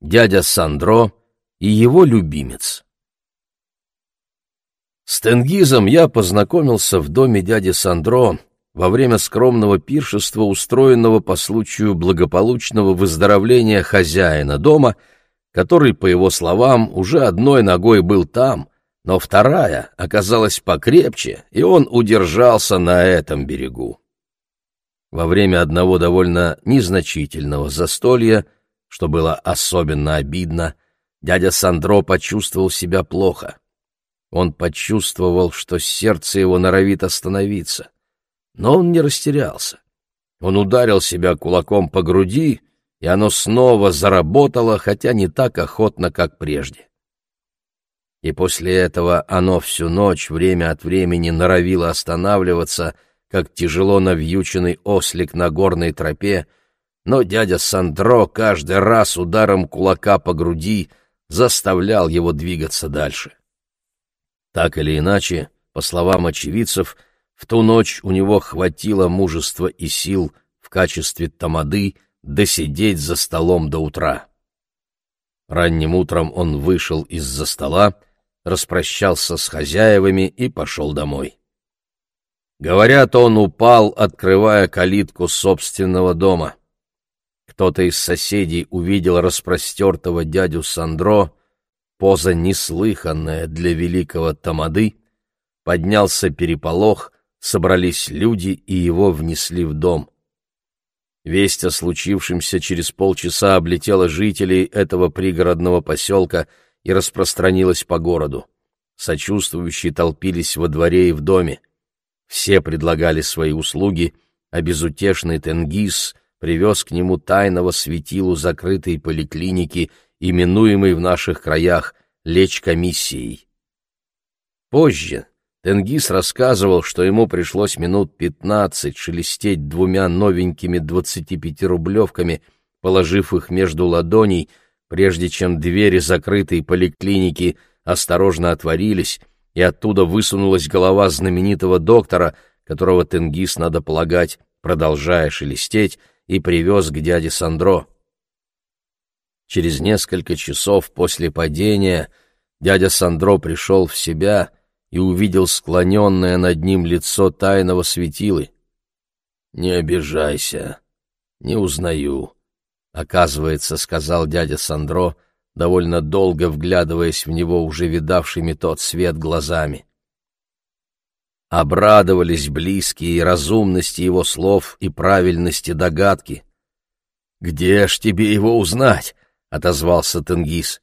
дядя Сандро и его любимец. С Тенгизом я познакомился в доме дяди Сандро во время скромного пиршества, устроенного по случаю благополучного выздоровления хозяина дома, который, по его словам, уже одной ногой был там, но вторая оказалась покрепче, и он удержался на этом берегу. Во время одного довольно незначительного застолья, что было особенно обидно, дядя Сандро почувствовал себя плохо. Он почувствовал, что сердце его норовит остановиться. Но он не растерялся. Он ударил себя кулаком по груди, и оно снова заработало, хотя не так охотно, как прежде. И после этого оно всю ночь время от времени норовило останавливаться, как тяжело навьюченный ослик на горной тропе, но дядя Сандро каждый раз ударом кулака по груди заставлял его двигаться дальше. Так или иначе, по словам очевидцев, в ту ночь у него хватило мужества и сил в качестве тамады досидеть за столом до утра. Ранним утром он вышел из-за стола, распрощался с хозяевами и пошел домой. Говорят, он упал, открывая калитку собственного дома. Кто-то из соседей увидел распростертого дядю Сандро, поза неслыханная для великого тамады, поднялся переполох, собрались люди и его внесли в дом. Весть о случившемся через полчаса облетела жителей этого пригородного поселка и распространилась по городу. Сочувствующие толпились во дворе и в доме. Все предлагали свои услуги, а безутешный Тенгиз привез к нему тайного светилу закрытой поликлиники, именуемой в наших краях лечкомиссией. Позже, Тенгиз рассказывал, что ему пришлось минут пятнадцать шелестеть двумя новенькими двадцати пяти рублевками, положив их между ладоней, прежде чем двери закрытой поликлиники осторожно отворились, и оттуда высунулась голова знаменитого доктора, которого Тенгиз, надо полагать, продолжая шелестеть, и привез к дяде Сандро. Через несколько часов после падения дядя Сандро пришел в себя — и увидел склоненное над ним лицо тайного светилы. «Не обижайся, не узнаю», — оказывается, сказал дядя Сандро, довольно долго вглядываясь в него уже видавшими тот свет глазами. Обрадовались близкие разумности его слов и правильности догадки. «Где ж тебе его узнать?» — отозвался Тенгиз.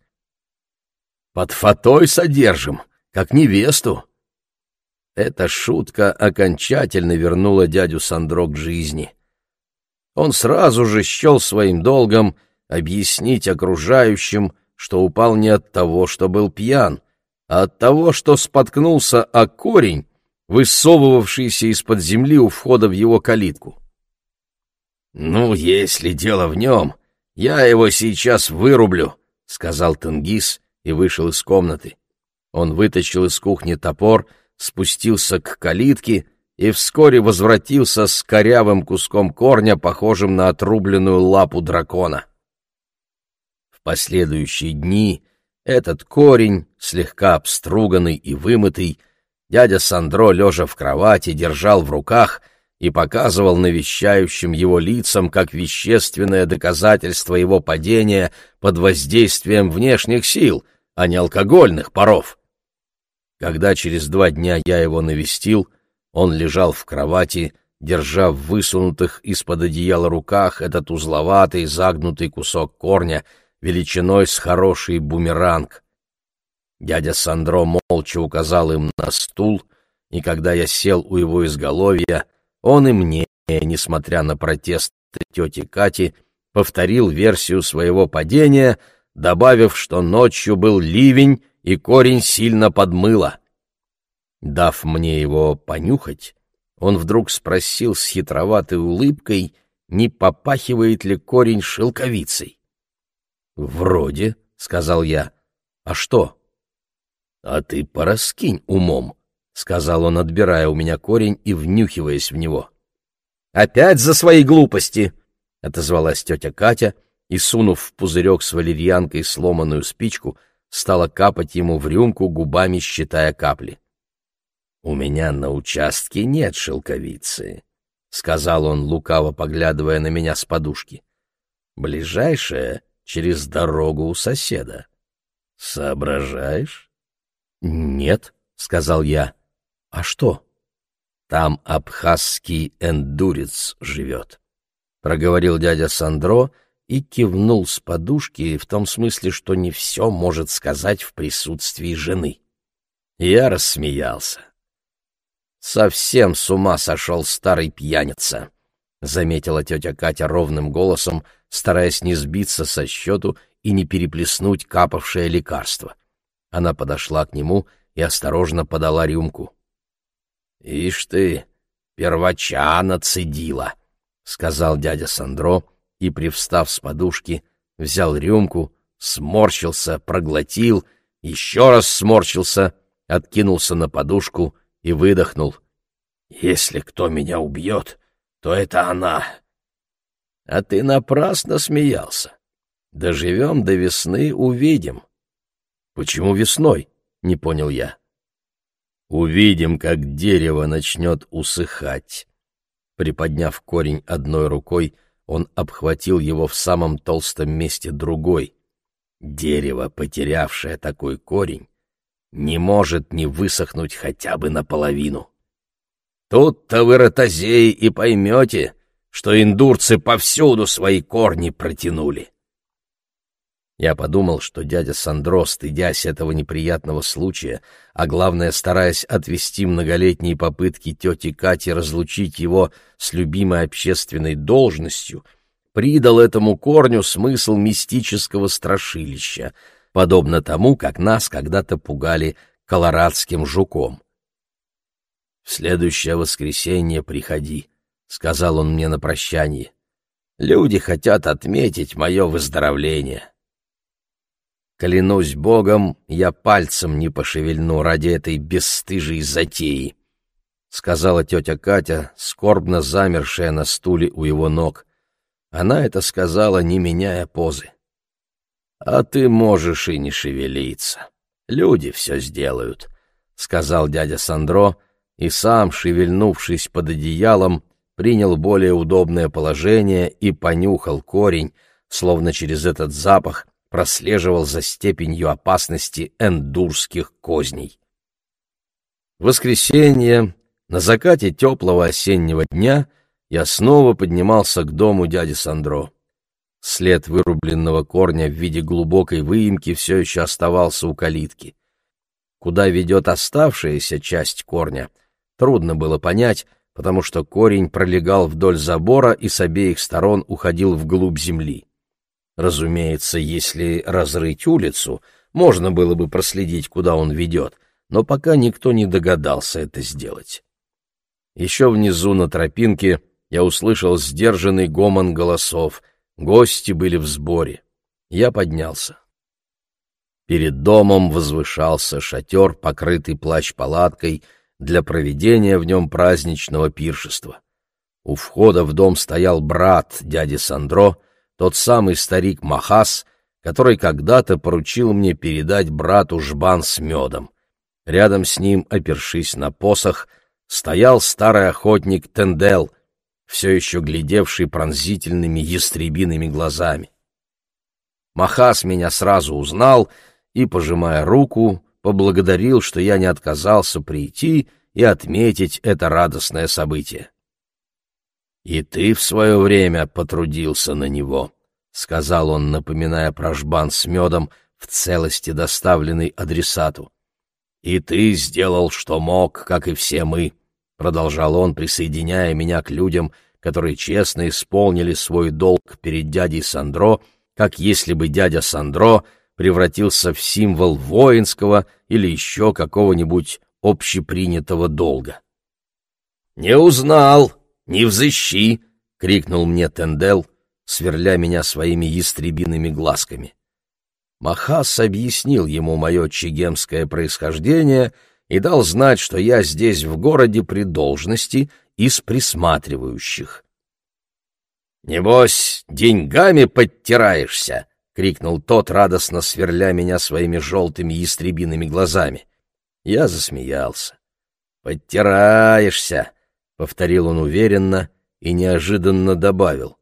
«Под фатой содержим», как невесту. Эта шутка окончательно вернула дядю Сандро к жизни. Он сразу же счел своим долгом объяснить окружающим, что упал не от того, что был пьян, а от того, что споткнулся о корень, высовывавшийся из-под земли у входа в его калитку. «Ну, если дело в нем, я его сейчас вырублю», — сказал Тенгиз и вышел из комнаты. Он вытащил из кухни топор, спустился к калитке и вскоре возвратился с корявым куском корня, похожим на отрубленную лапу дракона. В последующие дни этот корень, слегка обструганный и вымытый, дядя Сандро, лежа в кровати, держал в руках и показывал навещающим его лицам как вещественное доказательство его падения под воздействием внешних сил, а не алкогольных паров. Когда через два дня я его навестил, он лежал в кровати, держа в высунутых из-под одеяла руках этот узловатый загнутый кусок корня величиной с хороший бумеранг. Дядя Сандро молча указал им на стул, и когда я сел у его изголовья, он и мне, несмотря на протесты тети Кати, повторил версию своего падения, добавив, что ночью был ливень, и корень сильно подмыло. Дав мне его понюхать, он вдруг спросил с хитроватой улыбкой, не попахивает ли корень шелковицей. «Вроде», — сказал я. «А что?» «А ты пораскинь умом», — сказал он, отбирая у меня корень и внюхиваясь в него. «Опять за свои глупости!» — отозвалась тетя Катя и, сунув в пузырек с валерьянкой сломанную спичку, стала капать ему в рюмку, губами считая капли. «У меня на участке нет шелковицы», — сказал он, лукаво поглядывая на меня с подушки. «Ближайшая через дорогу у соседа. Соображаешь?» «Нет», — сказал я. «А что?» «Там абхазский эндурец живет», — проговорил дядя Сандро и кивнул с подушки в том смысле, что не все может сказать в присутствии жены. Я рассмеялся. «Совсем с ума сошел старый пьяница», — заметила тетя Катя ровным голосом, стараясь не сбиться со счету и не переплеснуть капавшее лекарство. Она подошла к нему и осторожно подала рюмку. «Ишь ты, первача нацедила», — сказал дядя Сандро и, привстав с подушки, взял рюмку, сморщился, проглотил, еще раз сморщился, откинулся на подушку — и выдохнул. «Если кто меня убьет, то это она». «А ты напрасно смеялся. Доживем до весны, увидим». «Почему весной?» — не понял я. «Увидим, как дерево начнет усыхать». Приподняв корень одной рукой, он обхватил его в самом толстом месте другой. Дерево, потерявшее такой корень, не может не высохнуть хотя бы наполовину. Тут-то вы, ротозеи, и поймете, что индурцы повсюду свои корни протянули. Я подумал, что дядя Сандро, стыдясь этого неприятного случая, а главное, стараясь отвести многолетние попытки тети Кати разлучить его с любимой общественной должностью, придал этому корню смысл мистического страшилища — подобно тому, как нас когда-то пугали колорадским жуком. «В следующее воскресенье приходи», — сказал он мне на прощание. «Люди хотят отметить мое выздоровление». Клянусь Богом, я пальцем не пошевельну ради этой бесстыжей затеи, — сказала тетя Катя, скорбно замершая на стуле у его ног. Она это сказала, не меняя позы. «А ты можешь и не шевелиться. Люди все сделают», — сказал дядя Сандро, и сам, шевельнувшись под одеялом, принял более удобное положение и понюхал корень, словно через этот запах прослеживал за степенью опасности эндурских козней. Воскресенье, на закате теплого осеннего дня, я снова поднимался к дому дяди Сандро. След вырубленного корня в виде глубокой выемки все еще оставался у калитки. Куда ведет оставшаяся часть корня, трудно было понять, потому что корень пролегал вдоль забора и с обеих сторон уходил вглубь земли. Разумеется, если разрыть улицу, можно было бы проследить, куда он ведет, но пока никто не догадался это сделать. Еще внизу на тропинке я услышал сдержанный гомон голосов — Гости были в сборе. Я поднялся. Перед домом возвышался шатер, покрытый плащ-палаткой, для проведения в нем праздничного пиршества. У входа в дом стоял брат дяди Сандро, тот самый старик Махас, который когда-то поручил мне передать брату жбан с медом. Рядом с ним, опершись на посох, стоял старый охотник Тендел, все еще глядевший пронзительными ястребиными глазами. Махас меня сразу узнал и, пожимая руку, поблагодарил, что я не отказался прийти и отметить это радостное событие. «И ты в свое время потрудился на него», — сказал он, напоминая про жбан с медом в целости доставленный адресату. «И ты сделал, что мог, как и все мы. — продолжал он, присоединяя меня к людям, которые честно исполнили свой долг перед дядей Сандро, как если бы дядя Сандро превратился в символ воинского или еще какого-нибудь общепринятого долга. «Не узнал! Не взыщи!» — крикнул мне Тендел, сверля меня своими ястребиными глазками. Махас объяснил ему мое чегемское происхождение — и дал знать, что я здесь в городе при должности из присматривающих. «Небось, деньгами подтираешься!» — крикнул тот, радостно сверля меня своими желтыми ястребиными глазами. Я засмеялся. «Подтираешься!» — повторил он уверенно и неожиданно добавил.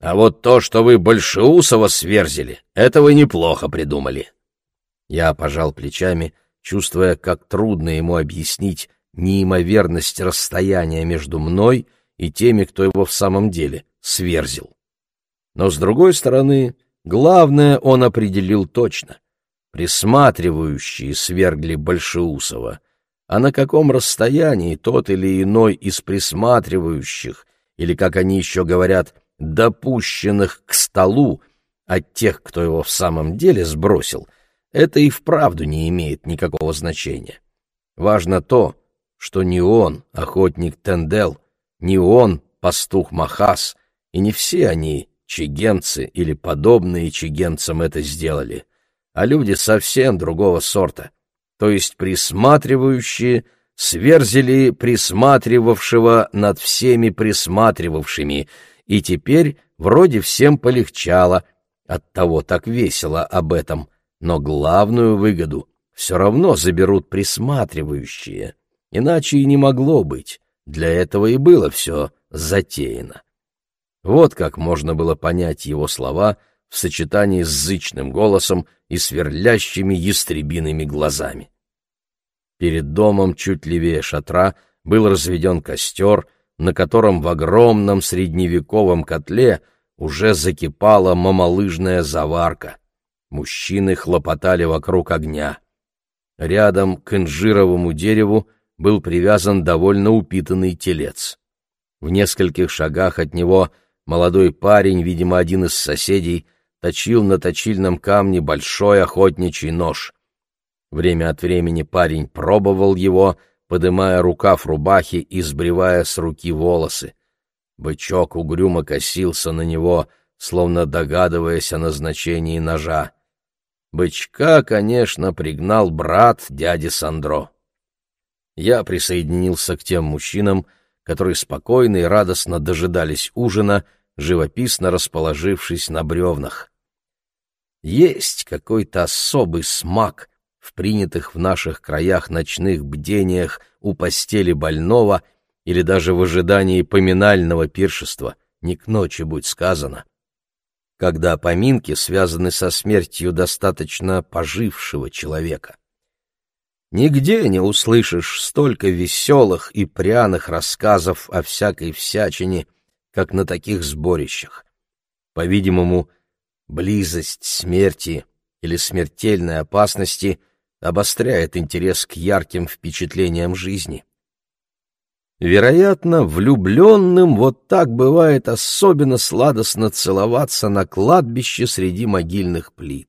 «А вот то, что вы Большеусова сверзили, это вы неплохо придумали!» Я пожал плечами, чувствуя, как трудно ему объяснить неимоверность расстояния между мной и теми, кто его в самом деле сверзил. Но, с другой стороны, главное он определил точно. Присматривающие свергли Большеусова, а на каком расстоянии тот или иной из присматривающих, или, как они еще говорят, допущенных к столу, от тех, кто его в самом деле сбросил, это и вправду не имеет никакого значения. Важно то, что не он, охотник Тендел, не он, пастух Махас, и не все они, чигенцы или подобные чигенцам, это сделали, а люди совсем другого сорта, то есть присматривающие, сверзили присматривавшего над всеми присматривавшими, и теперь вроде всем полегчало, оттого так весело об этом, но главную выгоду все равно заберут присматривающие, иначе и не могло быть. Для этого и было все затеяно. Вот как можно было понять его слова в сочетании с зычным голосом и сверлящими ястребиными глазами. Перед домом чуть левее шатра был разведен костер, на котором в огромном средневековом котле уже закипала мамалыжная заварка. Мужчины хлопотали вокруг огня. Рядом к инжировому дереву был привязан довольно упитанный телец. В нескольких шагах от него молодой парень, видимо, один из соседей, точил на точильном камне большой охотничий нож. Время от времени парень пробовал его, подымая рукав рубахи и сбривая с руки волосы. Бычок угрюмо косился на него, словно догадываясь о назначении ножа. Бычка, конечно, пригнал брат дяди Сандро я присоединился к тем мужчинам, которые спокойно и радостно дожидались ужина, живописно расположившись на бревнах. Есть какой-то особый смак в принятых в наших краях ночных бдениях у постели больного или даже в ожидании поминального пиршества, не к ночи будь сказано, когда поминки связаны со смертью достаточно пожившего человека. Нигде не услышишь столько веселых и пряных рассказов о всякой всячине, как на таких сборищах. По-видимому, близость смерти или смертельной опасности обостряет интерес к ярким впечатлениям жизни. Вероятно, влюбленным вот так бывает особенно сладостно целоваться на кладбище среди могильных плит.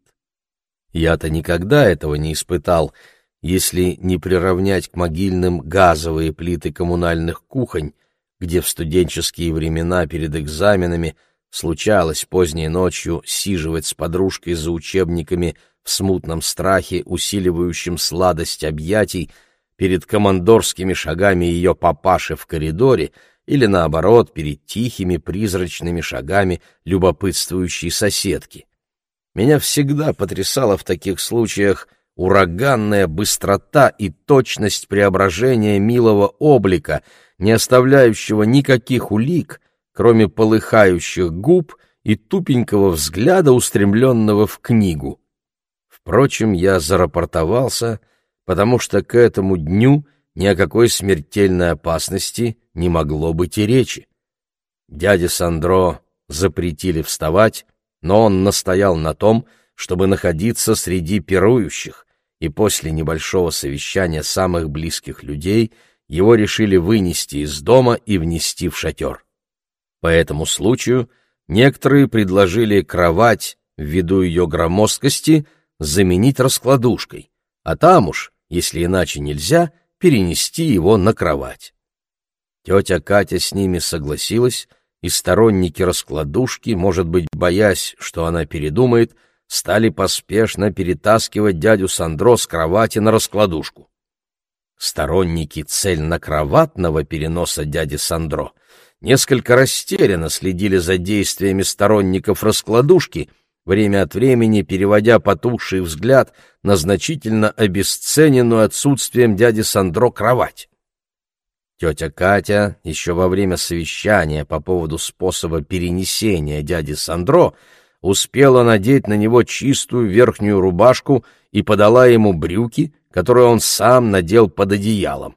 Я-то никогда этого не испытал — если не приравнять к могильным газовые плиты коммунальных кухонь, где в студенческие времена перед экзаменами случалось поздней ночью сиживать с подружкой за учебниками в смутном страхе, усиливающем сладость объятий, перед командорскими шагами ее папаши в коридоре или, наоборот, перед тихими призрачными шагами любопытствующей соседки. Меня всегда потрясало в таких случаях ураганная быстрота и точность преображения милого облика, не оставляющего никаких улик, кроме полыхающих губ и тупенького взгляда, устремленного в книгу. Впрочем, я зарапортовался, потому что к этому дню ни о какой смертельной опасности не могло быть и речи. Дяде Сандро запретили вставать, но он настоял на том, чтобы находиться среди пирующих, и после небольшого совещания самых близких людей его решили вынести из дома и внести в шатер. По этому случаю некоторые предложили кровать, ввиду ее громоздкости, заменить раскладушкой, а там уж, если иначе нельзя, перенести его на кровать. Тетя Катя с ними согласилась, и сторонники раскладушки, может быть, боясь, что она передумает, стали поспешно перетаскивать дядю Сандро с кровати на раскладушку. Сторонники цельнокроватного переноса дяди Сандро несколько растерянно следили за действиями сторонников раскладушки, время от времени переводя потухший взгляд на значительно обесцененную отсутствием дяди Сандро кровать. Тетя Катя еще во время совещания по поводу способа перенесения дяди Сандро успела надеть на него чистую верхнюю рубашку и подала ему брюки, которые он сам надел под одеялом.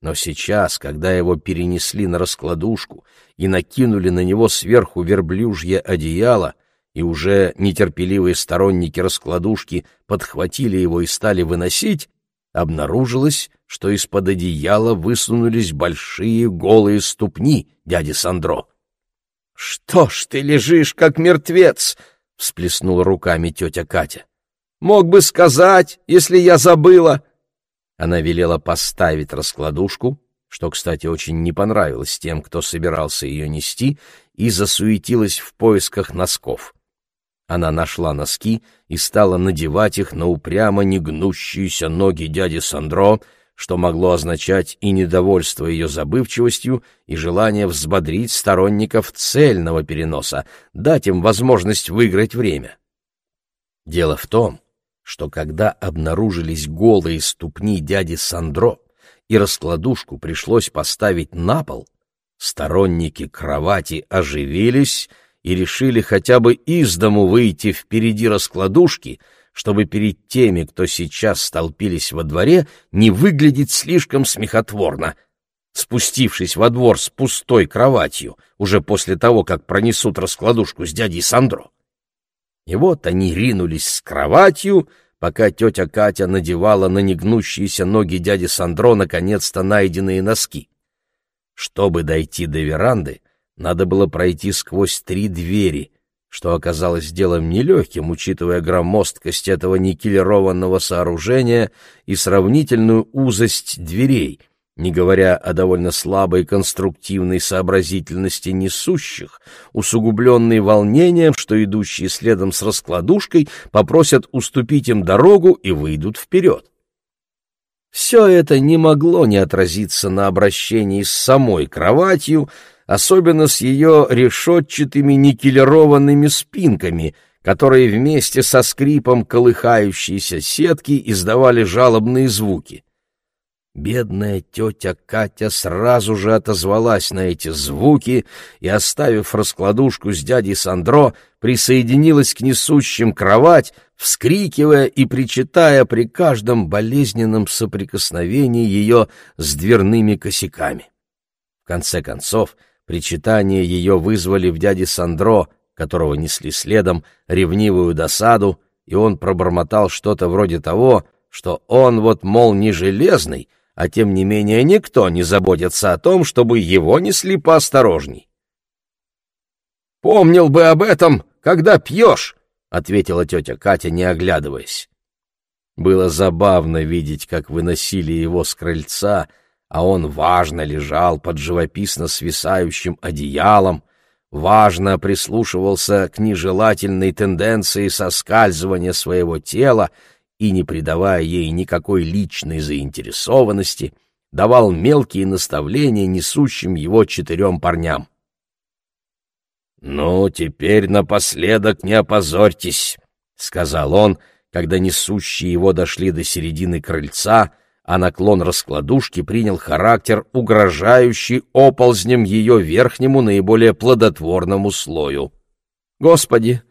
Но сейчас, когда его перенесли на раскладушку и накинули на него сверху верблюжье одеяло, и уже нетерпеливые сторонники раскладушки подхватили его и стали выносить, обнаружилось, что из-под одеяла высунулись большие голые ступни дяди Сандро. — Что ж ты лежишь, как мертвец? — всплеснула руками тетя Катя. — Мог бы сказать, если я забыла. Она велела поставить раскладушку, что, кстати, очень не понравилось тем, кто собирался ее нести, и засуетилась в поисках носков. Она нашла носки и стала надевать их на упрямо негнущиеся ноги дяди Сандро, что могло означать и недовольство ее забывчивостью, и желание взбодрить сторонников цельного переноса, дать им возможность выиграть время. Дело в том, что когда обнаружились голые ступни дяди Сандро и раскладушку пришлось поставить на пол, сторонники кровати оживились и решили хотя бы из дому выйти впереди раскладушки — чтобы перед теми, кто сейчас столпились во дворе, не выглядеть слишком смехотворно. Спустившись во двор с пустой кроватью, уже после того, как пронесут раскладушку с дядей Сандро. И вот они ринулись с кроватью, пока тетя Катя надевала на негнущиеся ноги дяди Сандро наконец-то найденные носки. Чтобы дойти до веранды, надо было пройти сквозь три двери, что оказалось делом нелегким, учитывая громоздкость этого никелированного сооружения и сравнительную узость дверей, не говоря о довольно слабой конструктивной сообразительности несущих, усугубленной волнением, что идущие следом с раскладушкой попросят уступить им дорогу и выйдут вперед. Все это не могло не отразиться на обращении с самой кроватью, особенно с ее решетчатыми никелированными спинками, которые вместе со скрипом колыхающейся сетки издавали жалобные звуки. Бедная тетя Катя сразу же отозвалась на эти звуки и, оставив раскладушку с дядей Сандро, присоединилась к несущим кровать, вскрикивая и причитая при каждом болезненном соприкосновении ее с дверными косяками. В конце концов, Причитания ее вызвали в дяде Сандро, которого несли следом, ревнивую досаду, и он пробормотал что-то вроде того, что он вот, мол, не железный, а тем не менее никто не заботится о том, чтобы его несли поосторожней. «Помнил бы об этом, когда пьешь», — ответила тетя Катя, не оглядываясь. Было забавно видеть, как выносили его с крыльца, а он важно лежал под живописно свисающим одеялом, важно прислушивался к нежелательной тенденции соскальзывания своего тела и, не придавая ей никакой личной заинтересованности, давал мелкие наставления несущим его четырем парням. «Ну, теперь напоследок не опозорьтесь», — сказал он, когда несущие его дошли до середины крыльца — а наклон раскладушки принял характер, угрожающий оползнем ее верхнему наиболее плодотворному слою. «Господи,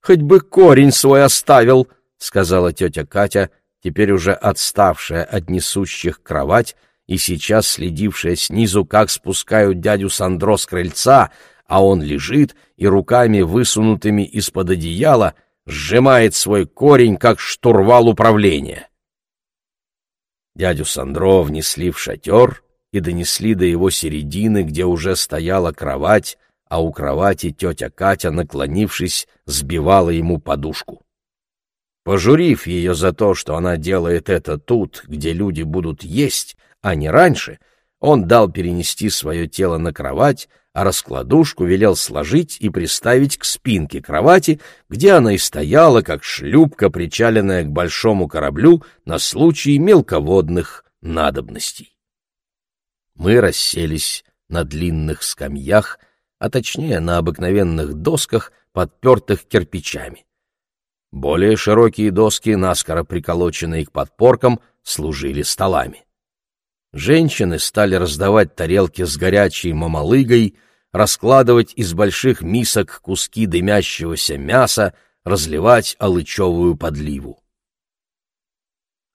хоть бы корень свой оставил!» — сказала тетя Катя, теперь уже отставшая от несущих кровать и сейчас следившая снизу, как спускают дядю Сандро с крыльца, а он лежит и руками, высунутыми из-под одеяла, сжимает свой корень, как штурвал управления. Дядю Сандро внесли в шатер и донесли до его середины, где уже стояла кровать, а у кровати тетя Катя, наклонившись, сбивала ему подушку. Пожурив ее за то, что она делает это тут, где люди будут есть, а не раньше, он дал перенести свое тело на кровать, а раскладушку велел сложить и приставить к спинке кровати, где она и стояла, как шлюпка, причаленная к большому кораблю на случай мелководных надобностей. Мы расселись на длинных скамьях, а точнее на обыкновенных досках, подпертых кирпичами. Более широкие доски, наскоро приколоченные к подпоркам, служили столами. Женщины стали раздавать тарелки с горячей мамалыгой, раскладывать из больших мисок куски дымящегося мяса, разливать алычевую подливу.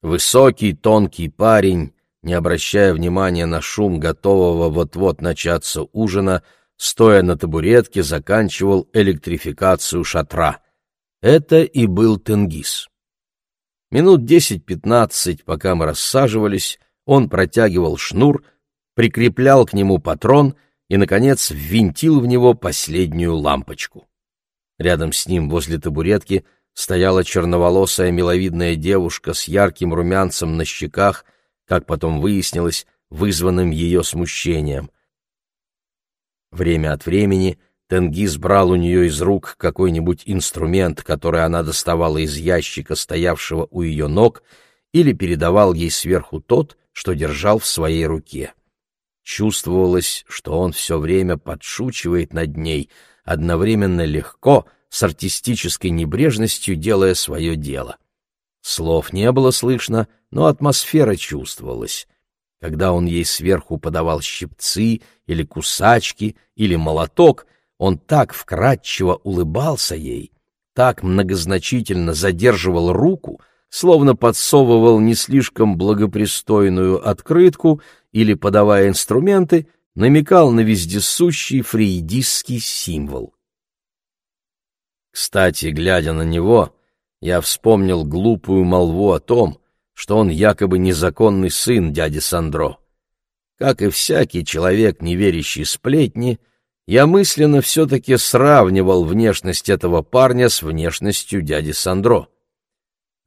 Высокий, тонкий парень, не обращая внимания на шум готового вот-вот начаться ужина, стоя на табуретке, заканчивал электрификацию шатра. Это и был Тенгиз. Минут десять-пятнадцать, пока мы рассаживались, он протягивал шнур, прикреплял к нему патрон и, наконец, ввинтил в него последнюю лампочку. Рядом с ним, возле табуретки, стояла черноволосая миловидная девушка с ярким румянцем на щеках, как потом выяснилось, вызванным ее смущением. Время от времени Тенгиз брал у нее из рук какой-нибудь инструмент, который она доставала из ящика, стоявшего у ее ног, или передавал ей сверху тот, что держал в своей руке. Чувствовалось, что он все время подшучивает над ней, одновременно легко, с артистической небрежностью делая свое дело. Слов не было слышно, но атмосфера чувствовалась. Когда он ей сверху подавал щипцы или кусачки или молоток, он так вкрадчиво улыбался ей, так многозначительно задерживал руку, словно подсовывал не слишком благопристойную открытку или, подавая инструменты, намекал на вездесущий фрейдистский символ. Кстати, глядя на него, я вспомнил глупую молву о том, что он якобы незаконный сын дяди Сандро. Как и всякий человек, не верящий сплетни, я мысленно все-таки сравнивал внешность этого парня с внешностью дяди Сандро.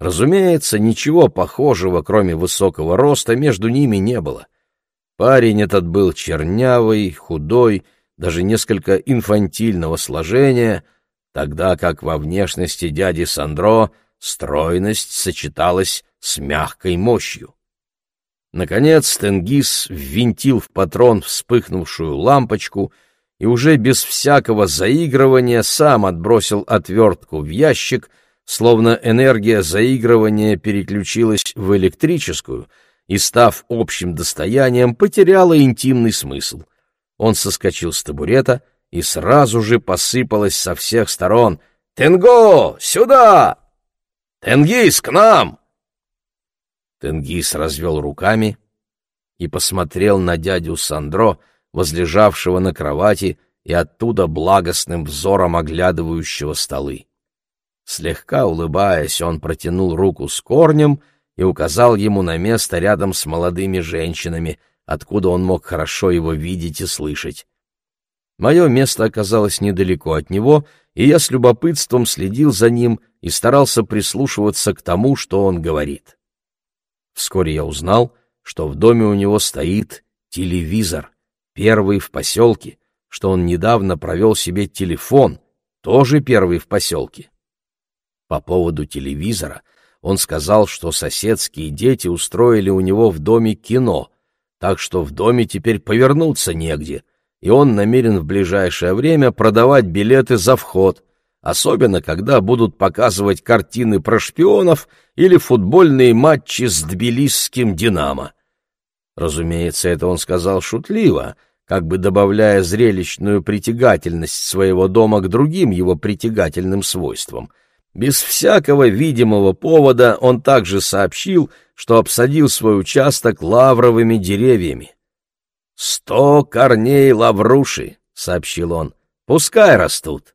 Разумеется, ничего похожего, кроме высокого роста, между ними не было. Парень этот был чернявый, худой, даже несколько инфантильного сложения, тогда как во внешности дяди Сандро стройность сочеталась с мягкой мощью. Наконец Тенгиз ввинтил в патрон вспыхнувшую лампочку и уже без всякого заигрывания сам отбросил отвертку в ящик — словно энергия заигрывания переключилась в электрическую и, став общим достоянием, потеряла интимный смысл. Он соскочил с табурета, и сразу же посыпалось со всех сторон «Тенго! Сюда! Тенгиз, к нам!» Тенгиз развел руками и посмотрел на дядю Сандро, возлежавшего на кровати и оттуда благостным взором оглядывающего столы. Слегка улыбаясь, он протянул руку с корнем и указал ему на место рядом с молодыми женщинами, откуда он мог хорошо его видеть и слышать. Мое место оказалось недалеко от него, и я с любопытством следил за ним и старался прислушиваться к тому, что он говорит. Вскоре я узнал, что в доме у него стоит телевизор, первый в поселке, что он недавно провел себе телефон, тоже первый в поселке. По поводу телевизора он сказал, что соседские дети устроили у него в доме кино, так что в доме теперь повернуться негде, и он намерен в ближайшее время продавать билеты за вход, особенно когда будут показывать картины про шпионов или футбольные матчи с тбилисским «Динамо». Разумеется, это он сказал шутливо, как бы добавляя зрелищную притягательность своего дома к другим его притягательным свойствам — без всякого видимого повода он также сообщил, что обсадил свой участок лавровыми деревьями. «Сто корней лавруши», — сообщил он, — «пускай растут».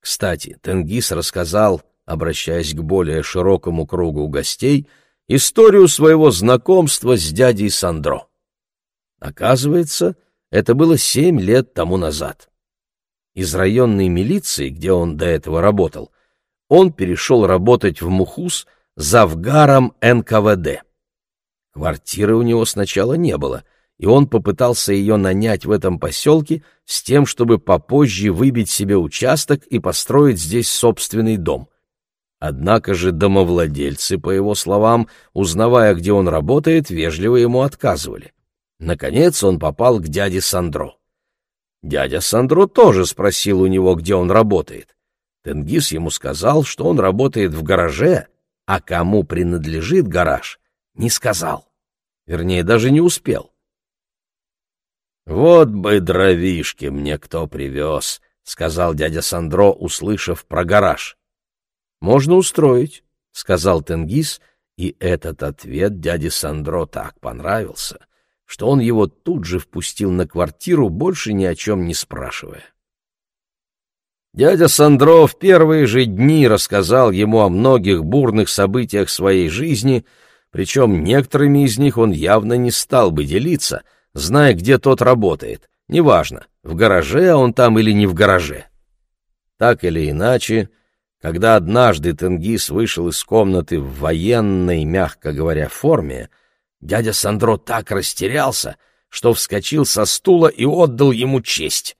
Кстати, Тенгиз рассказал, обращаясь к более широкому кругу гостей, историю своего знакомства с дядей Сандро. Оказывается, это было семь лет тому назад. Из районной милиции, где он до этого работал, он перешел работать в Мухус завгаром НКВД. Квартиры у него сначала не было, и он попытался ее нанять в этом поселке с тем, чтобы попозже выбить себе участок и построить здесь собственный дом. Однако же домовладельцы, по его словам, узнавая, где он работает, вежливо ему отказывали. Наконец он попал к дяде Сандро. Дядя Сандро тоже спросил у него, где он работает. Тенгиз ему сказал, что он работает в гараже, а кому принадлежит гараж, не сказал. Вернее, даже не успел. «Вот бы дровишки мне кто привез», — сказал дядя Сандро, услышав про гараж. «Можно устроить», — сказал Тенгиз, и этот ответ дяде Сандро так понравился, что он его тут же впустил на квартиру, больше ни о чем не спрашивая. Дядя Сандро в первые же дни рассказал ему о многих бурных событиях своей жизни, причем некоторыми из них он явно не стал бы делиться, зная, где тот работает. Неважно, в гараже он там или не в гараже. Так или иначе, когда однажды Тенгиз вышел из комнаты в военной, мягко говоря, форме, дядя Сандро так растерялся, что вскочил со стула и отдал ему честь.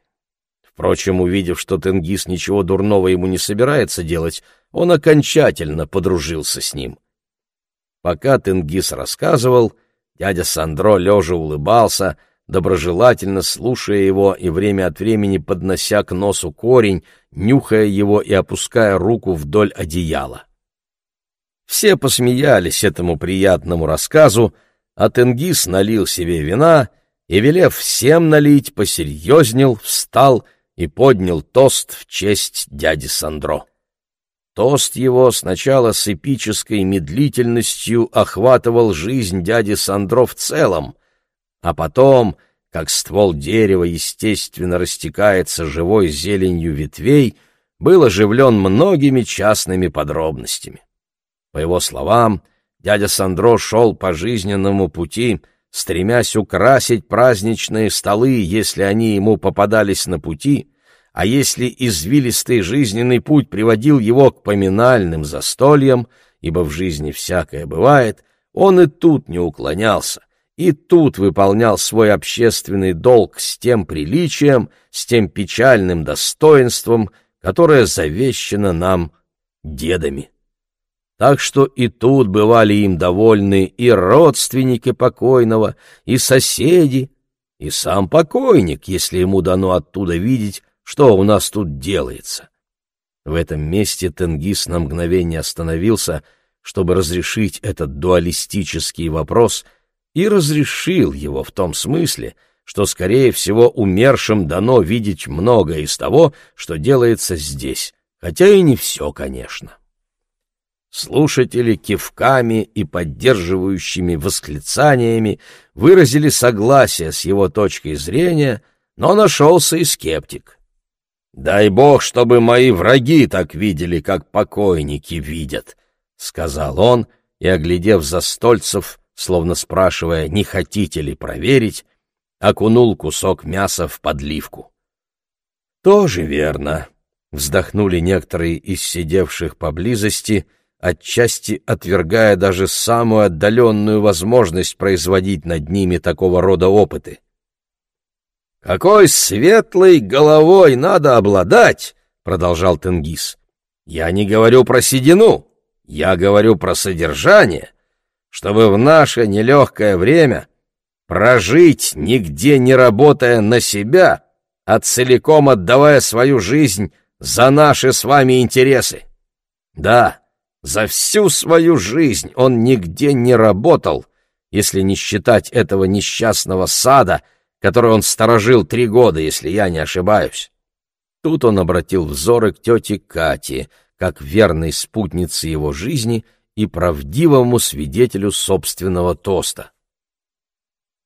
Впрочем, увидев, что Тенгиз ничего дурного ему не собирается делать, он окончательно подружился с ним. Пока Тенгиз рассказывал, дядя Сандро лежа улыбался, доброжелательно слушая его и время от времени поднося к носу корень, нюхая его и опуская руку вдоль одеяла. Все посмеялись этому приятному рассказу, а Тенгиз налил себе вина и, велев всем налить, посерьезнел, встал и поднял тост в честь дяди Сандро. Тост его сначала с эпической медлительностью охватывал жизнь дяди Сандро в целом, а потом, как ствол дерева естественно растекается живой зеленью ветвей, был оживлен многими частными подробностями. По его словам, дядя Сандро шел по жизненному пути, стремясь украсить праздничные столы, если они ему попадались на пути, а если извилистый жизненный путь приводил его к поминальным застольям, ибо в жизни всякое бывает, он и тут не уклонялся, и тут выполнял свой общественный долг с тем приличием, с тем печальным достоинством, которое завещено нам дедами. Так что и тут бывали им довольны и родственники покойного, и соседи, и сам покойник, если ему дано оттуда видеть, что у нас тут делается. В этом месте Тенгиз на мгновение остановился, чтобы разрешить этот дуалистический вопрос — и разрешил его в том смысле, что, скорее всего, умершим дано видеть многое из того, что делается здесь, хотя и не все, конечно. Слушатели кивками и поддерживающими восклицаниями выразили согласие с его точкой зрения, но нашелся и скептик. «Дай бог, чтобы мои враги так видели, как покойники видят», — сказал он, и, оглядев застольцев, словно спрашивая, не хотите ли проверить, окунул кусок мяса в подливку. «Тоже верно», — вздохнули некоторые из сидевших поблизости, отчасти отвергая даже самую отдаленную возможность производить над ними такого рода опыты. «Какой светлой головой надо обладать!» — продолжал Тенгиз. «Я не говорю про седину, я говорю про содержание, чтобы в наше нелегкое время прожить, нигде не работая на себя, а целиком отдавая свою жизнь за наши с вами интересы. Да, за всю свою жизнь он нигде не работал, если не считать этого несчастного сада, который он сторожил три года, если я не ошибаюсь. Тут он обратил взоры к тете Кате, как верной спутнице его жизни — и правдивому свидетелю собственного тоста.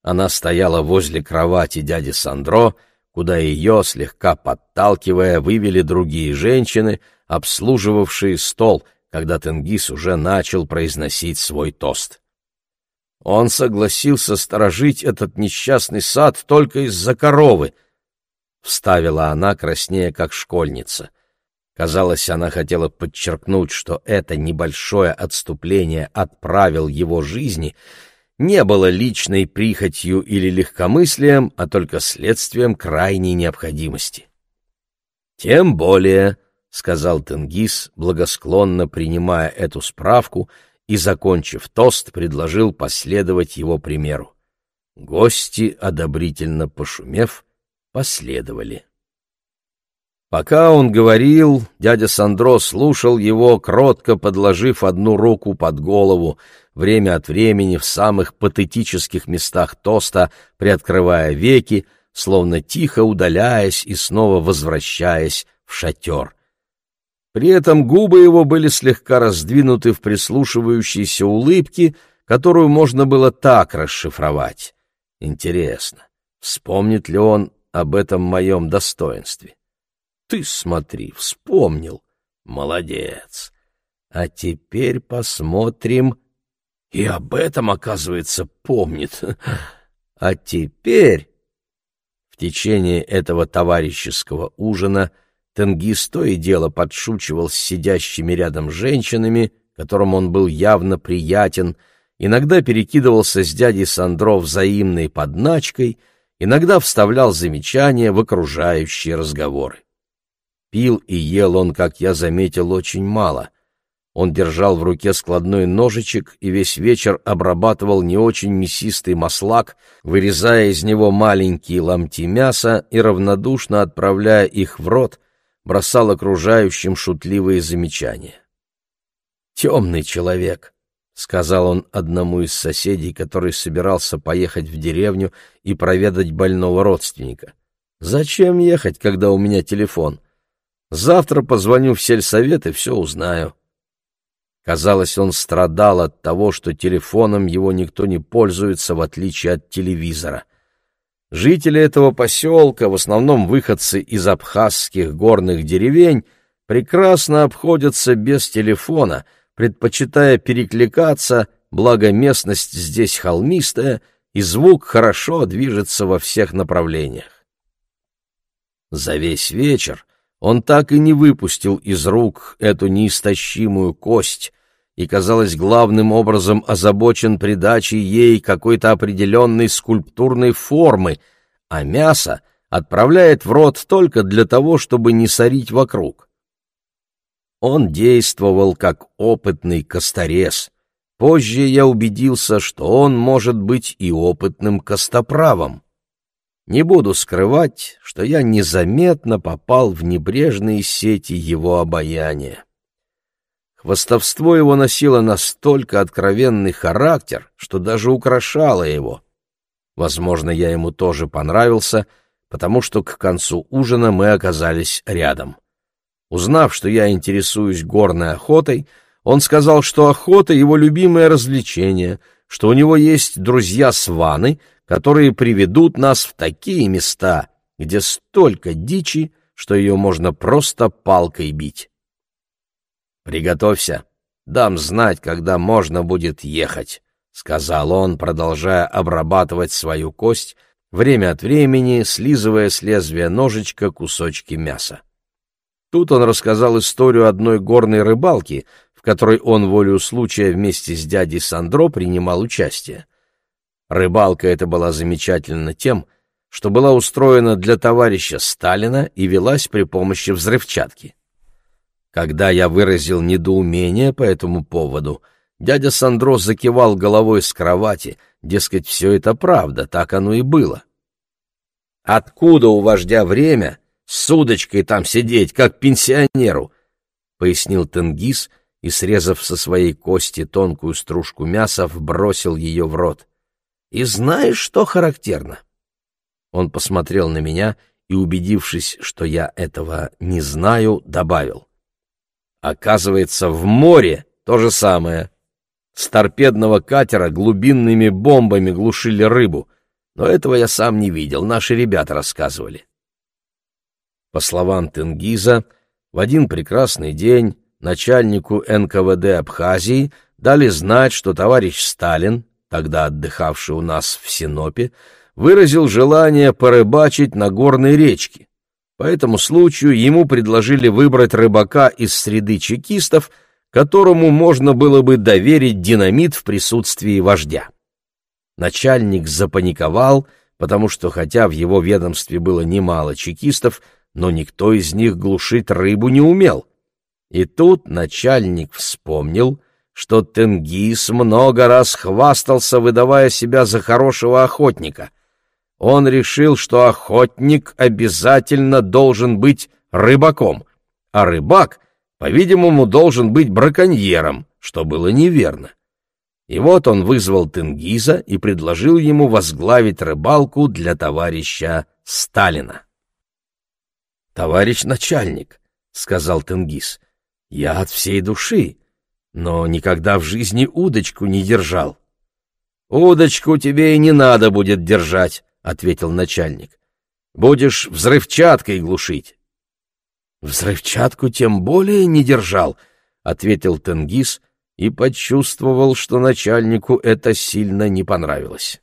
Она стояла возле кровати дяди Сандро, куда ее, слегка подталкивая, вывели другие женщины, обслуживавшие стол, когда Тенгиз уже начал произносить свой тост. Он согласился сторожить этот несчастный сад только из-за коровы, — вставила она, краснея как школьница — Казалось, она хотела подчеркнуть, что это небольшое отступление от правил его жизни не было личной прихотью или легкомыслием, а только следствием крайней необходимости. «Тем более», — сказал Тенгиз, благосклонно принимая эту справку и, закончив тост, предложил последовать его примеру. Гости, одобрительно пошумев, последовали. Пока он говорил, дядя Сандро слушал его, кротко подложив одну руку под голову, время от времени в самых патетических местах тоста, приоткрывая веки, словно тихо удаляясь и снова возвращаясь в шатер. При этом губы его были слегка раздвинуты в прислушивающейся улыбке, которую можно было так расшифровать. Интересно, вспомнит ли он об этом моем достоинстве? Ты смотри, вспомнил. Молодец. А теперь посмотрим. И об этом, оказывается, помнит. А теперь... В течение этого товарищеского ужина Тенгиз то и дело подшучивал с сидящими рядом женщинами, которым он был явно приятен, иногда перекидывался с дядей Сандро взаимной подначкой, иногда вставлял замечания в окружающие разговоры. Пил и ел он, как я заметил, очень мало. Он держал в руке складной ножичек и весь вечер обрабатывал не очень мясистый маслак, вырезая из него маленькие ломти мяса и равнодушно отправляя их в рот, бросал окружающим шутливые замечания. «Темный человек», — сказал он одному из соседей, который собирался поехать в деревню и проведать больного родственника. «Зачем ехать, когда у меня телефон? Завтра позвоню в сельсовет и все узнаю. Казалось, он страдал от того, что телефоном его никто не пользуется, в отличие от телевизора. Жители этого поселка, в основном выходцы из абхазских горных деревень, прекрасно обходятся без телефона, предпочитая перекликаться, благо местность здесь холмистая, и звук хорошо движется во всех направлениях. За весь вечер он так и не выпустил из рук эту неистощимую кость и, казалось, главным образом озабочен придачей ей какой-то определенной скульптурной формы, а мясо отправляет в рот только для того, чтобы не сорить вокруг. Он действовал как опытный косторез. Позже я убедился, что он может быть и опытным костоправом. Не буду скрывать, что я незаметно попал в небрежные сети его обаяния. Хвостовство его носило настолько откровенный характер, что даже украшало его. Возможно, я ему тоже понравился, потому что к концу ужина мы оказались рядом. Узнав, что я интересуюсь горной охотой, он сказал, что охота — его любимое развлечение, что у него есть друзья-сваны — которые приведут нас в такие места, где столько дичи, что ее можно просто палкой бить. «Приготовься, дам знать, когда можно будет ехать», — сказал он, продолжая обрабатывать свою кость, время от времени слизывая с лезвия ножичка кусочки мяса. Тут он рассказал историю одной горной рыбалки, в которой он волею случая вместе с дядей Сандро принимал участие. Рыбалка эта была замечательна тем, что была устроена для товарища Сталина и велась при помощи взрывчатки. Когда я выразил недоумение по этому поводу, дядя Сандро закивал головой с кровати, дескать, все это правда, так оно и было. «Откуда у вождя время с удочкой там сидеть, как пенсионеру?» — пояснил Тенгиз и, срезав со своей кости тонкую стружку мяса, вбросил ее в рот. И знаешь, что характерно? Он посмотрел на меня и, убедившись, что я этого не знаю, добавил. Оказывается, в море то же самое. С торпедного катера глубинными бомбами глушили рыбу, но этого я сам не видел, наши ребята рассказывали. По словам Тенгиза, в один прекрасный день начальнику НКВД Абхазии дали знать, что товарищ Сталин, тогда отдыхавший у нас в Синопе, выразил желание порыбачить на горной речке. По этому случаю ему предложили выбрать рыбака из среды чекистов, которому можно было бы доверить динамит в присутствии вождя. Начальник запаниковал, потому что хотя в его ведомстве было немало чекистов, но никто из них глушить рыбу не умел. И тут начальник вспомнил, что Тенгиз много раз хвастался, выдавая себя за хорошего охотника. Он решил, что охотник обязательно должен быть рыбаком, а рыбак, по-видимому, должен быть браконьером, что было неверно. И вот он вызвал Тенгиза и предложил ему возглавить рыбалку для товарища Сталина. «Товарищ начальник», — сказал Тенгиз, — «я от всей души, но никогда в жизни удочку не держал». «Удочку тебе и не надо будет держать», — ответил начальник. «Будешь взрывчаткой глушить». «Взрывчатку тем более не держал», — ответил Тенгиз, — и почувствовал, что начальнику это сильно не понравилось.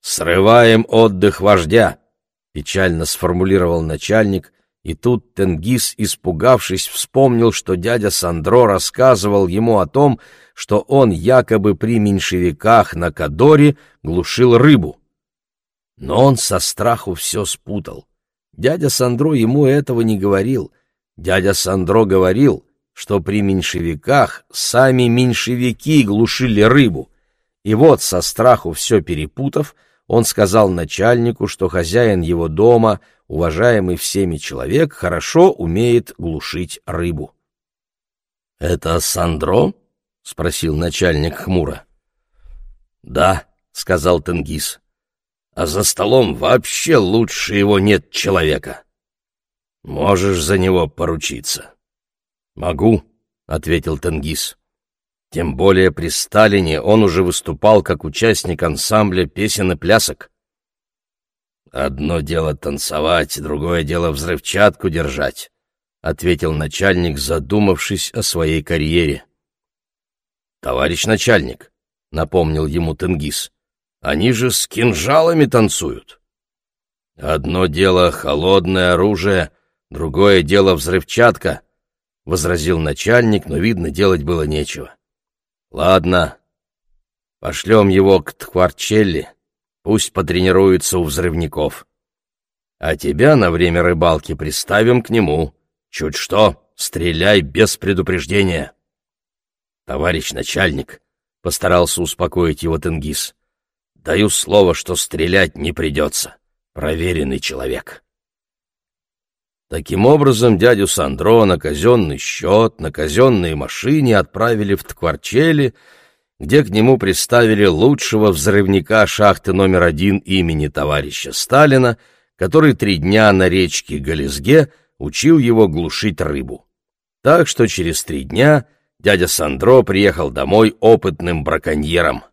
«Срываем отдых вождя», — печально сформулировал начальник, и тут Тенгиз, испугавшись, вспомнил, что дядя Сандро рассказывал ему о том, что он якобы при меньшевиках на Кадоре глушил рыбу. Но он со страху все спутал. Дядя Сандро ему этого не говорил. Дядя Сандро говорил, что при меньшевиках сами меньшевики глушили рыбу. И вот, со страху все перепутав, он сказал начальнику, что хозяин его дома, уважаемый всеми человек, хорошо умеет глушить рыбу. — Это Сандро? — спросил начальник хмуро. — Да, — сказал Тенгиз. — А за столом вообще лучше его нет человека. Можешь за него поручиться. «Могу», — ответил Тенгиз. Тем более при Сталине он уже выступал как участник ансамбля песен и плясок. «Одно дело танцевать, другое дело взрывчатку держать», — ответил начальник, задумавшись о своей карьере. «Товарищ начальник», — напомнил ему Тенгиз, — «они же с кинжалами танцуют». «Одно дело холодное оружие, другое дело взрывчатка», — возразил начальник, но, видно, делать было нечего. «Ладно, пошлем его к Тхварчелли, пусть потренируется у взрывников. А тебя на время рыбалки приставим к нему. Чуть что, стреляй без предупреждения». «Товарищ начальник», — постарался успокоить его Тенгиз, — «даю слово, что стрелять не придется. Проверенный человек». Таким образом, дядю Сандро на казенный счет, на казенной машине отправили в Ткварчели, где к нему приставили лучшего взрывника шахты номер один имени товарища Сталина, который три дня на речке Гализге учил его глушить рыбу. Так что через три дня дядя Сандро приехал домой опытным браконьером.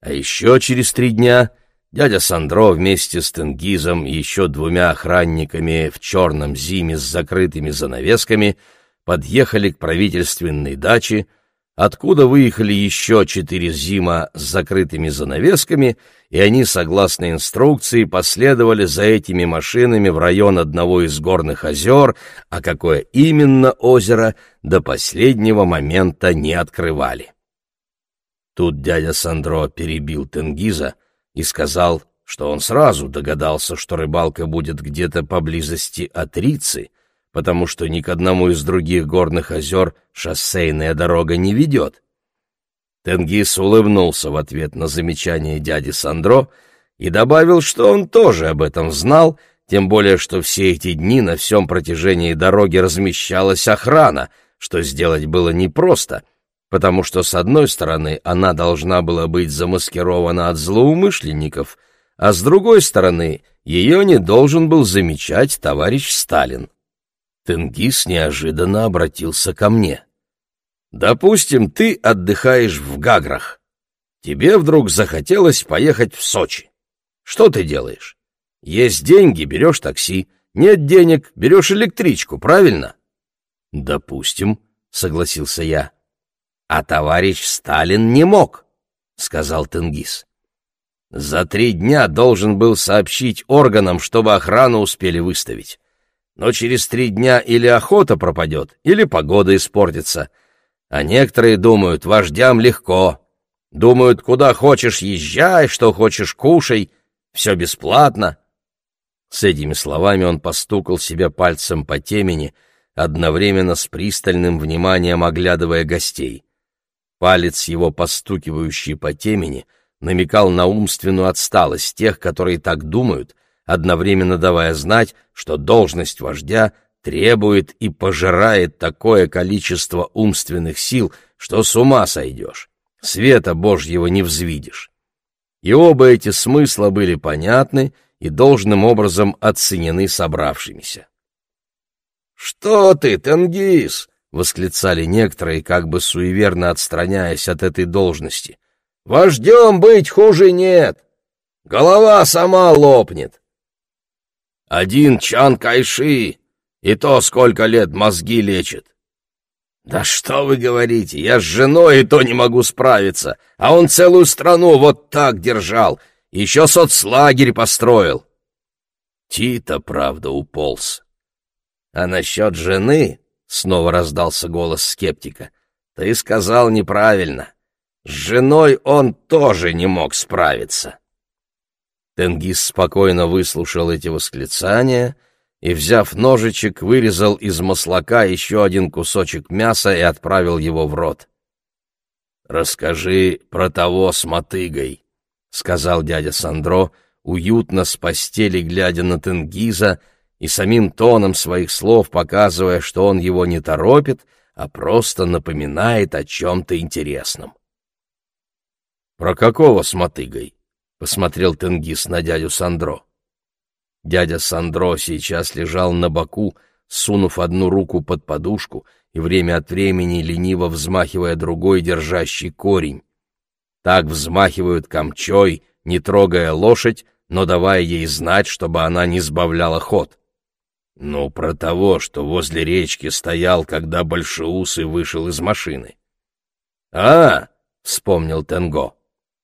А еще через три дня — Дядя Сандро вместе с Тенгизом и еще двумя охранниками в черном зиме с закрытыми занавесками подъехали к правительственной даче, откуда выехали еще четыре зима с закрытыми занавесками, и они, согласно инструкции, последовали за этими машинами в район одного из горных озер, а какое именно озеро до последнего момента не открывали. Тут дядя Сандро перебил Тенгиза, и сказал, что он сразу догадался, что рыбалка будет где-то поблизости от Рицы, потому что ни к одному из других горных озер шоссейная дорога не ведет. Тенгиз улыбнулся в ответ на замечание дяди Сандро и добавил, что он тоже об этом знал, тем более что все эти дни на всем протяжении дороги размещалась охрана, что сделать было непросто — потому что, с одной стороны, она должна была быть замаскирована от злоумышленников, а с другой стороны, ее не должен был замечать товарищ Сталин. Тенгиз неожиданно обратился ко мне. «Допустим, ты отдыхаешь в Гаграх. Тебе вдруг захотелось поехать в Сочи. Что ты делаешь? Есть деньги, берешь такси. Нет денег, берешь электричку, правильно?» «Допустим», — согласился я. А товарищ Сталин не мог, — сказал Тенгиз. За три дня должен был сообщить органам, чтобы охрану успели выставить. Но через три дня или охота пропадет, или погода испортится. А некоторые думают, вождям легко. Думают, куда хочешь езжай, что хочешь кушай, все бесплатно. С этими словами он постукал себя пальцем по темени, одновременно с пристальным вниманием оглядывая гостей. Палец его, постукивающий по темени, намекал на умственную отсталость тех, которые так думают, одновременно давая знать, что должность вождя требует и пожирает такое количество умственных сил, что с ума сойдешь, света Божьего не взвидишь. И оба эти смысла были понятны и должным образом оценены собравшимися. «Что ты, Тенгиз?» — восклицали некоторые, как бы суеверно отстраняясь от этой должности. «Вождем быть хуже нет! Голова сама лопнет!» «Один Чан Кайши, и то сколько лет мозги лечит!» «Да что вы говорите, я с женой и то не могу справиться, а он целую страну вот так держал, еще соцлагерь построил!» Тита, правда, уполз. А насчет жены, — снова раздался голос скептика, — ты сказал неправильно. С женой он тоже не мог справиться. Тенгиз спокойно выслушал эти восклицания и, взяв ножичек, вырезал из маслака еще один кусочек мяса и отправил его в рот. «Расскажи про того с мотыгой», — сказал дядя Сандро, уютно с постели глядя на Тенгиза, — и самим тоном своих слов показывая, что он его не торопит, а просто напоминает о чем-то интересном. «Про какого с мотыгой?» — посмотрел Тенгиз на дядю Сандро. Дядя Сандро сейчас лежал на боку, сунув одну руку под подушку и время от времени лениво взмахивая другой, держащий корень. Так взмахивают камчой, не трогая лошадь, но давая ей знать, чтобы она не сбавляла ход. Ну, про того, что возле речки стоял, когда Большеусый вышел из машины. А, вспомнил Тенго.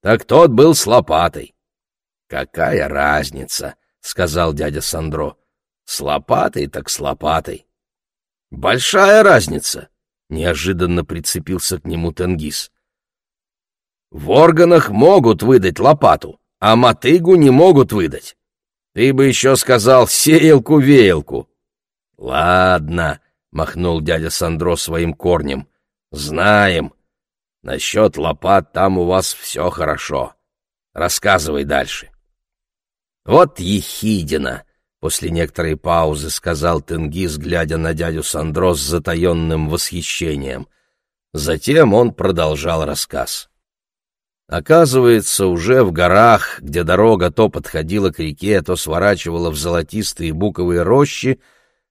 Так тот был с лопатой. Какая разница, сказал дядя Сандро. С лопатой так с лопатой. Большая разница, неожиданно прицепился к нему Тенгиз. В органах могут выдать лопату, а мотыгу не могут выдать. Ты бы еще сказал сеялку-веялку. — Ладно, — махнул дядя Сандро своим корнем, — знаем. Насчет лопат там у вас все хорошо. Рассказывай дальше. — Вот ехидина, — после некоторой паузы сказал Тенгиз, глядя на дядю Сандро с затаенным восхищением. Затем он продолжал рассказ. — Оказывается, уже в горах, где дорога то подходила к реке, то сворачивала в золотистые буковые рощи,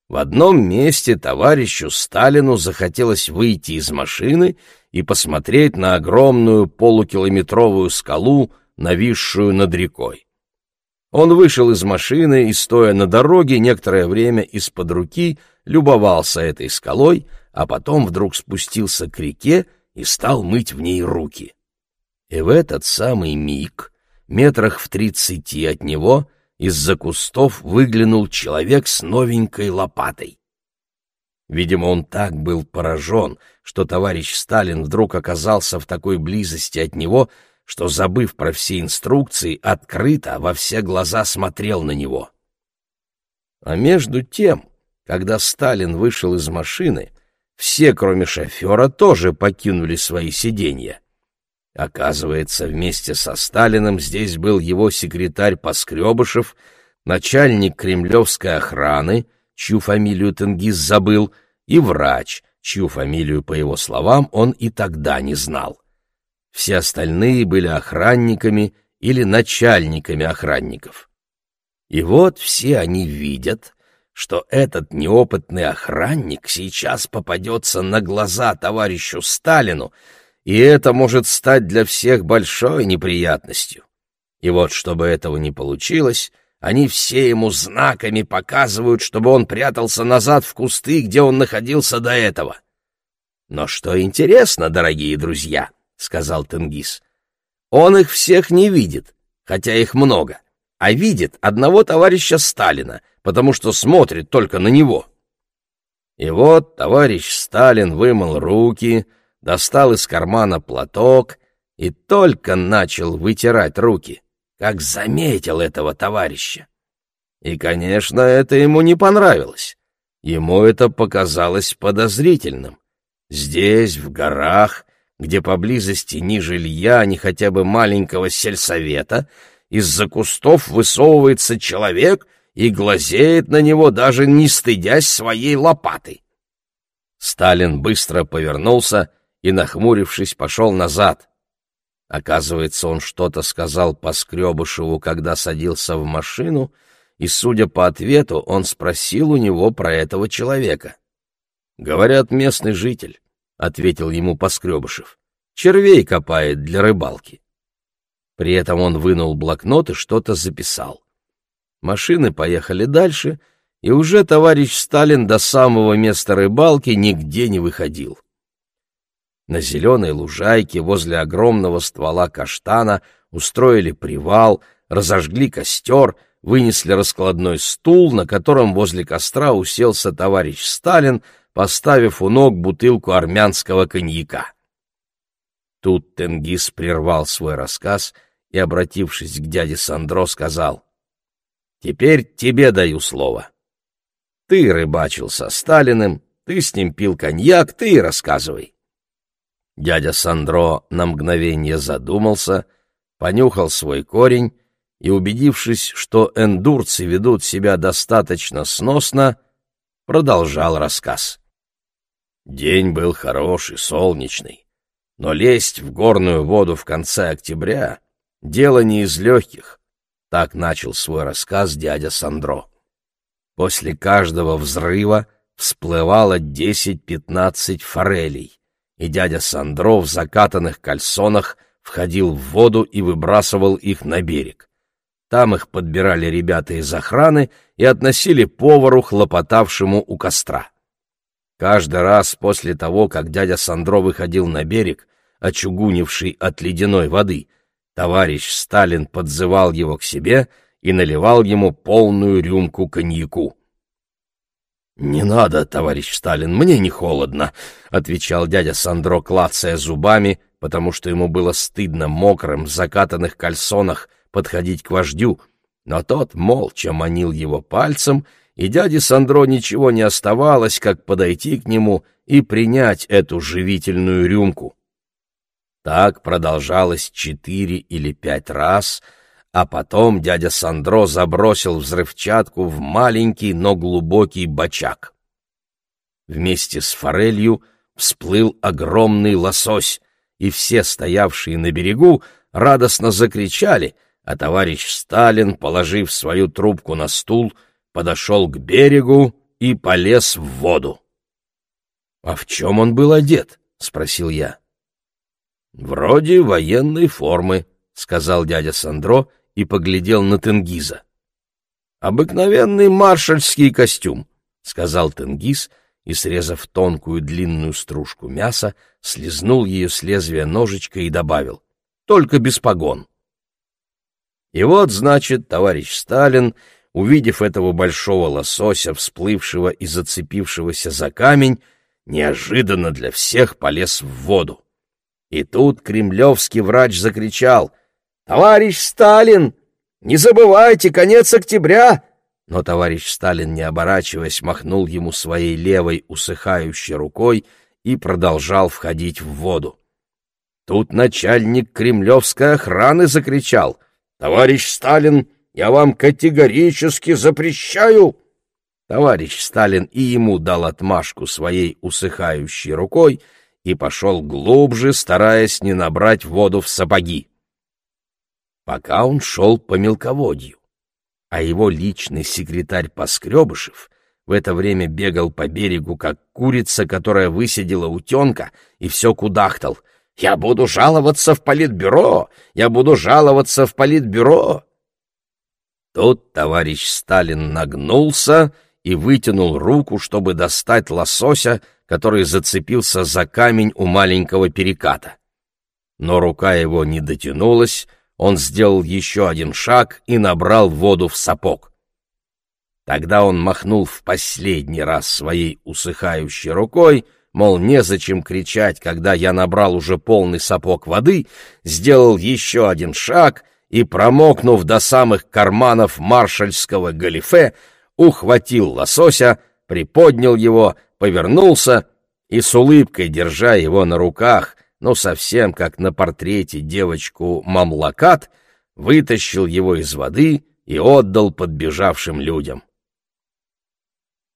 в одном месте товарищу Сталину захотелось выйти из машины и посмотреть на огромную полукилометровую скалу, нависшую над рекой. Он вышел из машины и, стоя на дороге, некоторое время из-под руки любовался этой скалой, а потом вдруг спустился к реке и стал мыть в ней руки. И в этот самый миг, метрах в тридцати от него, из-за кустов выглянул человек с новенькой лопатой. Видимо, он так был поражен, что товарищ Сталин вдруг оказался в такой близости от него, что, забыв про все инструкции, открыто во все глаза смотрел на него. А между тем, когда Сталин вышел из машины, все, кроме шофера, тоже покинули свои сиденья. Оказывается, вместе со Сталиным здесь был его секретарь Поскребышев, начальник кремлевской охраны, чью фамилию Тенгиз забыл, и врач, чью фамилию, по его словам, он и тогда не знал. Все остальные были охранниками или начальниками охранников. И вот все они видят, что этот неопытный охранник сейчас попадется на глаза товарищу Сталину, и это может стать для всех большой неприятностью. И вот, чтобы этого не получилось, они все ему знаками показывают, чтобы он прятался назад в кусты, где он находился до этого. «Но что интересно, дорогие друзья», — сказал Тенгиз, — «он их всех не видит, хотя их много, а видит одного товарища Сталина, потому что смотрит только на него». И вот товарищ Сталин вымыл руки, — достал из кармана платок и только начал вытирать руки, как заметил этого товарища. И, конечно, это ему не понравилось. Ему это показалось подозрительным. Здесь, в горах, где поблизости ни жилья, ни хотя бы маленького сельсовета, из-за кустов высовывается человек и глазеет на него, даже не стыдясь своей лопатой. Сталин быстро повернулся и, нахмурившись, пошел назад. Оказывается, он что-то сказал Поскребышеву, когда садился в машину, и, судя по ответу, он спросил у него про этого человека. «Говорят, местный житель», — ответил ему Поскребышев. «Червей копает для рыбалки». При этом он вынул блокнот и что-то записал. Машины поехали дальше, и уже товарищ Сталин до самого места рыбалки нигде не выходил. На зеленой лужайке возле огромного ствола каштана устроили привал, разожгли костер, вынесли раскладной стул, на котором возле костра уселся товарищ Сталин, поставив у ног бутылку армянского коньяка. Тут Тенгиз прервал свой рассказ и, обратившись к дяде Сандро, сказал, «Теперь тебе даю слово. Ты рыбачил со Сталиным, ты с ним пил коньяк, ты и рассказывай». Дядя Сандро на мгновение задумался, понюхал свой корень и, убедившись, что эндурцы ведут себя достаточно сносно, продолжал рассказ. День был хороший, солнечный, но лезть в горную воду в конце октября — дело не из легких. Так начал свой рассказ дядя Сандро. После каждого взрыва всплывало десять-пятнадцать форелей и дядя Сандро в закатанных кальсонах входил в воду и выбрасывал их на берег. Там их подбирали ребята из охраны и относили повару, хлопотавшему у костра. Каждый раз после того, как дядя Сандро выходил на берег, очугунивший от ледяной воды, товарищ Сталин подзывал его к себе и наливал ему полную рюмку коньяку. «Не надо, товарищ Сталин, мне не холодно», — отвечал дядя Сандро, клацая зубами, потому что ему было стыдно мокрым в закатанных кальсонах подходить к вождю, но тот молча манил его пальцем, и дяде Сандро ничего не оставалось, как подойти к нему и принять эту живительную рюмку. Так продолжалось четыре или пять раз — а потом дядя Сандро забросил взрывчатку в маленький, но глубокий бачак. Вместе с форелью всплыл огромный лосось, и все стоявшие на берегу радостно закричали, а товарищ Сталин, положив свою трубку на стул, подошел к берегу и полез в воду. — А в чем он был одет? — спросил я. — Вроде военной формы, — сказал дядя Сандро и поглядел на Тенгиза. «Обыкновенный маршальский костюм», — сказал Тенгиз, и, срезав тонкую длинную стружку мяса, слезнул ее с лезвия ножичка и добавил. «Только без погон». И вот, значит, товарищ Сталин, увидев этого большого лосося, всплывшего и зацепившегося за камень, неожиданно для всех полез в воду. И тут кремлевский врач закричал «Товарищ Сталин! Не забывайте, конец октября!» Но товарищ Сталин, не оборачиваясь, махнул ему своей левой усыхающей рукой и продолжал входить в воду. Тут начальник кремлевской охраны закричал «Товарищ Сталин, я вам категорически запрещаю!» Товарищ Сталин и ему дал отмашку своей усыхающей рукой и пошел глубже, стараясь не набрать воду в сапоги пока он шел по мелководью. А его личный секретарь Поскребышев в это время бегал по берегу, как курица, которая высидела утенка, и все кудахтал. «Я буду жаловаться в политбюро! Я буду жаловаться в политбюро!» Тут товарищ Сталин нагнулся и вытянул руку, чтобы достать лосося, который зацепился за камень у маленького переката. Но рука его не дотянулась, он сделал еще один шаг и набрал воду в сапог. Тогда он махнул в последний раз своей усыхающей рукой, мол, незачем кричать, когда я набрал уже полный сапог воды, сделал еще один шаг и, промокнув до самых карманов маршальского галифе, ухватил лосося, приподнял его, повернулся и с улыбкой, держа его на руках, ну совсем как на портрете девочку Мамлакат, вытащил его из воды и отдал подбежавшим людям.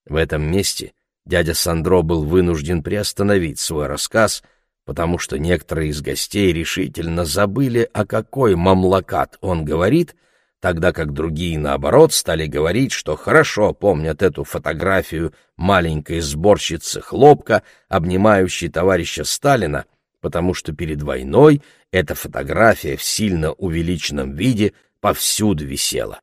В этом месте дядя Сандро был вынужден приостановить свой рассказ, потому что некоторые из гостей решительно забыли, о какой мамлакат он говорит, тогда как другие, наоборот, стали говорить, что хорошо помнят эту фотографию маленькой сборщицы хлопка, обнимающей товарища Сталина, потому что перед войной эта фотография в сильно увеличенном виде повсюду висела.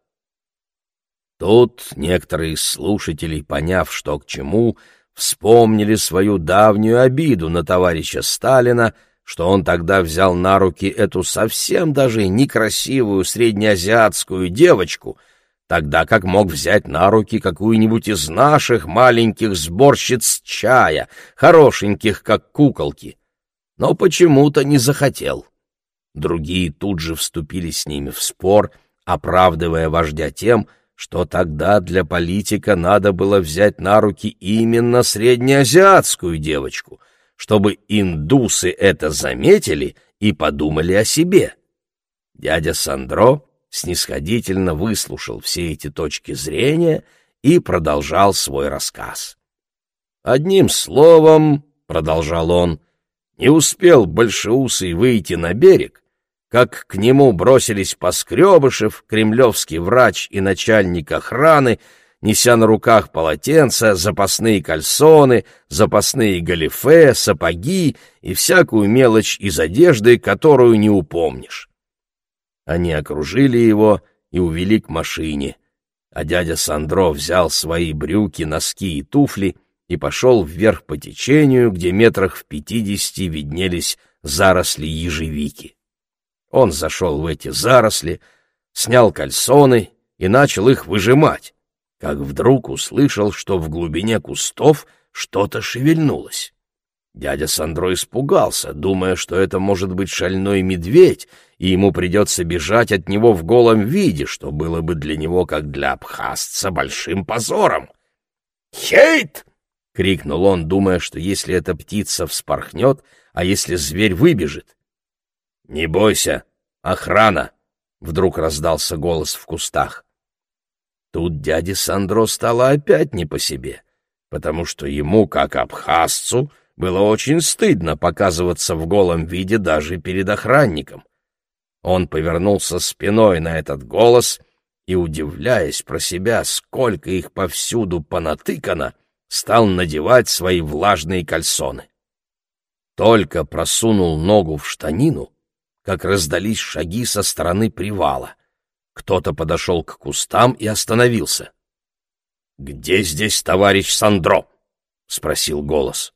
Тут некоторые из слушателей, поняв, что к чему, вспомнили свою давнюю обиду на товарища Сталина, что он тогда взял на руки эту совсем даже некрасивую среднеазиатскую девочку, тогда как мог взять на руки какую-нибудь из наших маленьких сборщиц чая, хорошеньких, как куколки. Но почему-то не захотел. Другие тут же вступили с ними в спор, оправдывая вождя тем, что тогда для политика надо было взять на руки именно среднеазиатскую девочку, чтобы индусы это заметили и подумали о себе. Дядя Сандро снисходительно выслушал все эти точки зрения и продолжал свой рассказ. «Одним словом, — продолжал он, — не успел Большеусый выйти на берег, как к нему бросились Поскребышев, кремлевский врач и начальник охраны, неся на руках полотенца, запасные кальсоны, запасные галифе, сапоги и всякую мелочь из одежды, которую не упомнишь. Они окружили его и увели к машине, а дядя Сандро взял свои брюки, носки и туфли и пошел вверх по течению, где метрах в пятидесяти виднелись заросли ежевики. Он зашел в эти заросли, снял кальсоны и начал их выжимать, как вдруг услышал, что в глубине кустов что-то шевельнулось. Дядя Сандро испугался, думая, что это может быть шальной медведь, и ему придется бежать от него в голом виде, что было бы для него, как для абхазца, большим позором. «Хейт!» — крикнул он, думая, что если эта птица вспорхнет, а если зверь выбежит. «Не бойся! Охрана!» — вдруг раздался голос в кустах. Тут дяде Сандро стало опять не по себе, потому что ему, как абхазцу, было очень стыдно показываться в голом виде даже перед охранником. Он повернулся спиной на этот голос и, удивляясь про себя, сколько их повсюду понатыкано, стал надевать свои влажные кальсоны. Только просунул ногу в штанину, как раздались шаги со стороны привала. Кто-то подошел к кустам и остановился. «Где здесь товарищ Сандро?» — спросил голос.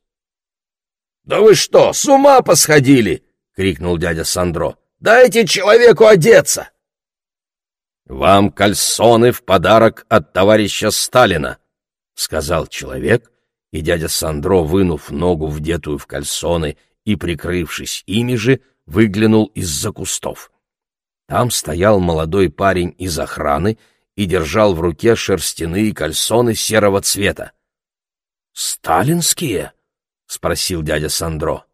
«Да вы что, с ума посходили?» — крикнул дядя Сандро. «Дайте человеку одеться!» «Вам кальсоны в подарок от товарища Сталина», — сказал человек, и дядя Сандро, вынув ногу, вдетую в кальсоны и прикрывшись ими же, — выглянул из-за кустов. Там стоял молодой парень из охраны и держал в руке шерстяные кальсоны серого цвета. «Сталинские?» — спросил дядя Сандро.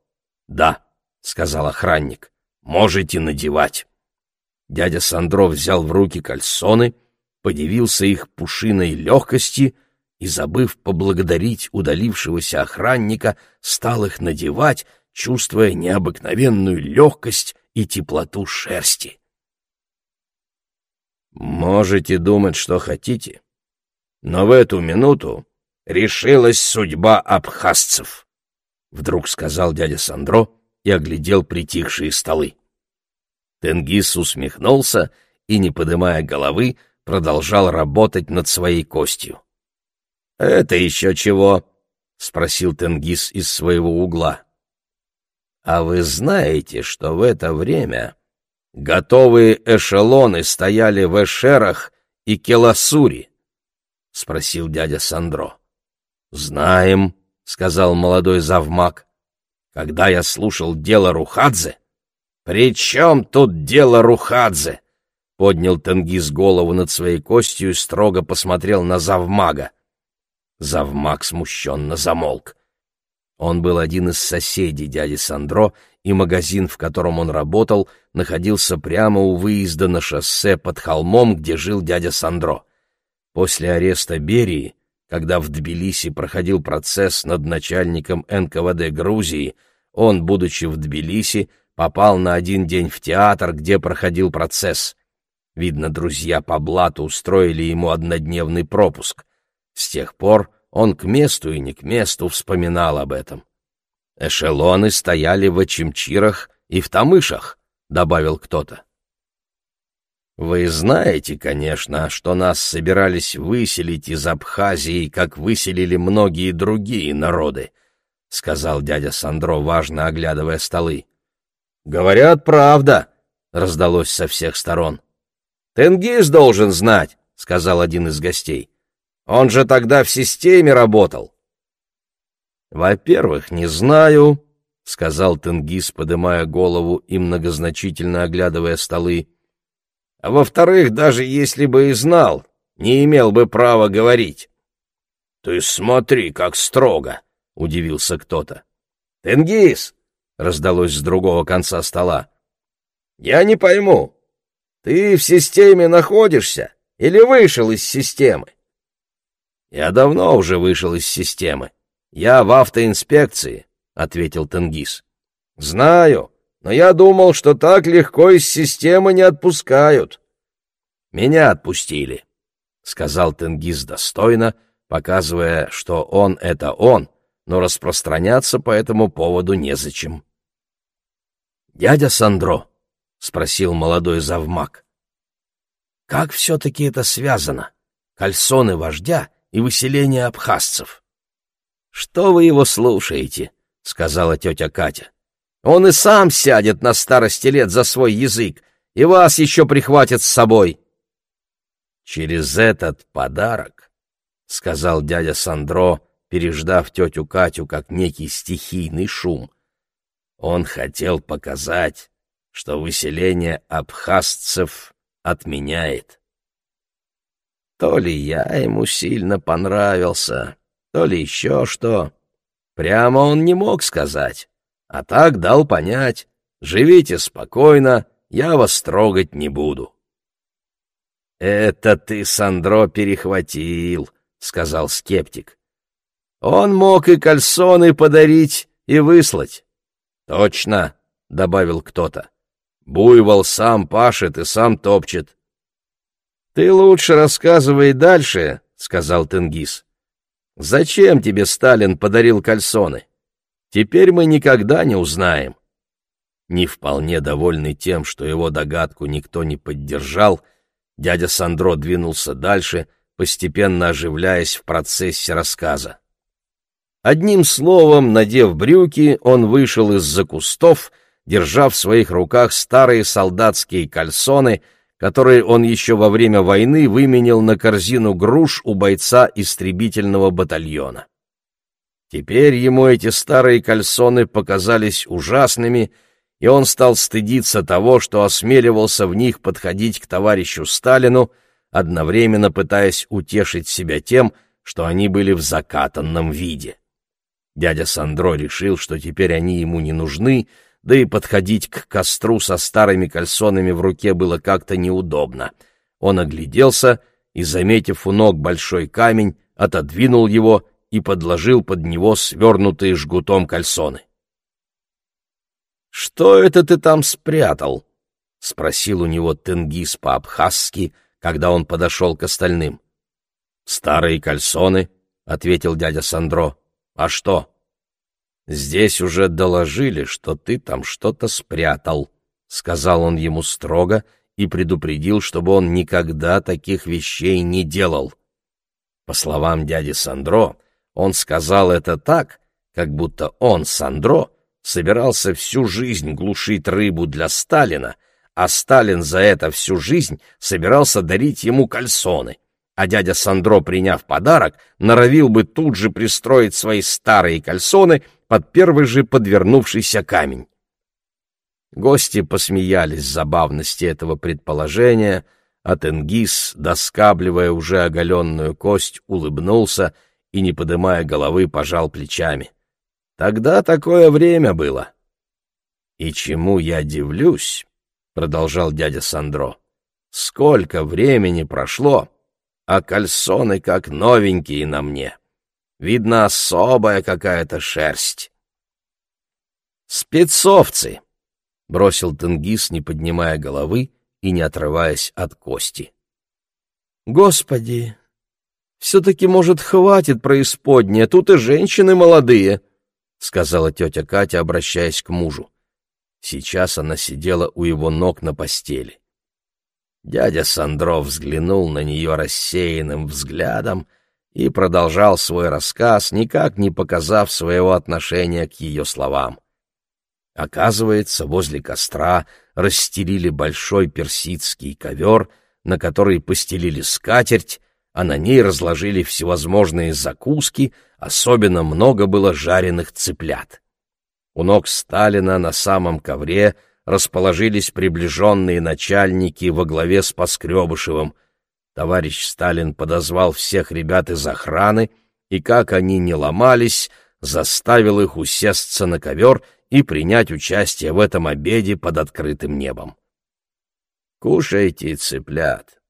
«Да», — сказал охранник, — «можете надевать». Дядя Сандро взял в руки кальсоны, подивился их пушиной легкости и, забыв поблагодарить удалившегося охранника, стал их надевать, чувствуя необыкновенную легкость и теплоту шерсти. Можете думать, что хотите, но в эту минуту решилась судьба абхазцев, — вдруг сказал дядя Сандро и оглядел притихшие столы. Тенгиз усмехнулся и, не поднимая головы, продолжал работать над своей костью. — Это еще чего? — спросил Тенгиз из своего угла. А вы знаете, что в это время готовые эшелоны стояли в Эшерах и Келасури? — спросил дядя Сандро. — Знаем, — сказал молодой завмак. — Когда я слушал дело Рухадзе... — При чем тут дело Рухадзе? — поднял Тенгиз голову над своей костью и строго посмотрел на завмага. Завмак смущенно замолк. Он был один из соседей дяди Сандро и магазин, в котором он работал, находился прямо у выезда на шоссе под холмом, где жил дядя Сандро. После ареста Берии, когда в Тбилиси проходил процесс над начальником НКВД Грузии, он, будучи в Тбилиси, попал на один день в театр, где проходил процесс. Видно, друзья по блату устроили ему однодневный пропуск. С тех пор он к месту и не к месту вспоминал об этом. «Эшелоны стояли в Очимчирах и в Тамышах», — добавил кто-то. «Вы знаете, конечно, что нас собирались выселить из Абхазии, как выселили многие другие народы», — сказал дядя Сандро, важно оглядывая столы. «Говорят, правда», — раздалось со всех сторон. «Тенгиз должен знать», — сказал один из гостей. Он же тогда в системе работал. Во-первых, не знаю, — сказал Тенгиз, подымая голову и многозначительно оглядывая столы. А во-вторых, даже если бы и знал, не имел бы права говорить. — Ты смотри, как строго! — удивился кто-то. — Тенгиз! — раздалось с другого конца стола. — Я не пойму, ты в системе находишься или вышел из системы? «Я давно уже вышел из системы. Я в автоинспекции», — ответил Тенгиз. «Знаю, но я думал, что так легко из системы не отпускают». «Меня отпустили», — сказал Тенгиз достойно, показывая, что он — это он, но распространяться по этому поводу незачем. «Дядя Сандро», — спросил молодой завмак, — «как все-таки это связано? Кальсоны вождя — и выселение абхазцев. «Что вы его слушаете?» — сказала тетя Катя. «Он и сам сядет на старости лет за свой язык, и вас еще прихватит с собой». «Через этот подарок», — сказал дядя Сандро, переждав тетю Катю как некий стихийный шум, он хотел показать, что выселение абхазцев отменяет. То ли я ему сильно понравился, то ли еще что. Прямо он не мог сказать, а так дал понять. Живите спокойно, я вас трогать не буду. «Это ты, Сандро, перехватил», — сказал скептик. «Он мог и кальсоны подарить, и выслать». «Точно», — добавил кто-то. «Буйвол сам пашет и сам топчет. «Ты лучше рассказывай дальше», — сказал Тенгиз. «Зачем тебе Сталин подарил кальсоны? Теперь мы никогда не узнаем». Не вполне довольный тем, что его догадку никто не поддержал, дядя Сандро двинулся дальше, постепенно оживляясь в процессе рассказа. Одним словом, надев брюки, он вышел из-за кустов, держа в своих руках старые солдатские кальсоны — который он еще во время войны выменил на корзину груш у бойца истребительного батальона. Теперь ему эти старые кальсоны показались ужасными, и он стал стыдиться того, что осмеливался в них подходить к товарищу Сталину, одновременно пытаясь утешить себя тем, что они были в закатанном виде. Дядя Сандро решил, что теперь они ему не нужны, да и подходить к костру со старыми кальсонами в руке было как-то неудобно. Он огляделся и, заметив у ног большой камень, отодвинул его и подложил под него свернутые жгутом кальсоны. «Что это ты там спрятал?» — спросил у него Тенгиз по-абхазски, когда он подошел к остальным. «Старые кальсоны», — ответил дядя Сандро. «А что?» Здесь уже доложили, что ты там что-то спрятал, — сказал он ему строго и предупредил, чтобы он никогда таких вещей не делал. По словам дяди Сандро, он сказал это так, как будто он, Сандро, собирался всю жизнь глушить рыбу для Сталина, а Сталин за это всю жизнь собирался дарить ему кальсоны а дядя Сандро, приняв подарок, норовил бы тут же пристроить свои старые кальсоны под первый же подвернувшийся камень. Гости посмеялись забавности этого предположения, а Тенгиз, доскабливая уже оголенную кость, улыбнулся и, не подымая головы, пожал плечами. Тогда такое время было. «И чему я дивлюсь?» — продолжал дядя Сандро. «Сколько времени прошло, а кальсоны как новенькие на мне. Видно, особая какая-то шерсть». «Спецовцы!» — бросил Тенгиз, не поднимая головы и не отрываясь от кости. «Господи! Все-таки, может, хватит происподнее, тут и женщины молодые!» — сказала тетя Катя, обращаясь к мужу. Сейчас она сидела у его ног на постели. Дядя Сандров взглянул на нее рассеянным взглядом и продолжал свой рассказ, никак не показав своего отношения к ее словам. Оказывается, возле костра расстелили большой персидский ковер, на который постелили скатерть, а на ней разложили всевозможные закуски, особенно много было жареных цыплят. У ног Сталина на самом ковре расположились приближенные начальники во главе с Поскребышевым. Товарищ Сталин подозвал всех ребят из охраны, и, как они не ломались, заставил их усесться на ковер и принять участие в этом обеде под открытым небом. «Кушайте, цыплят,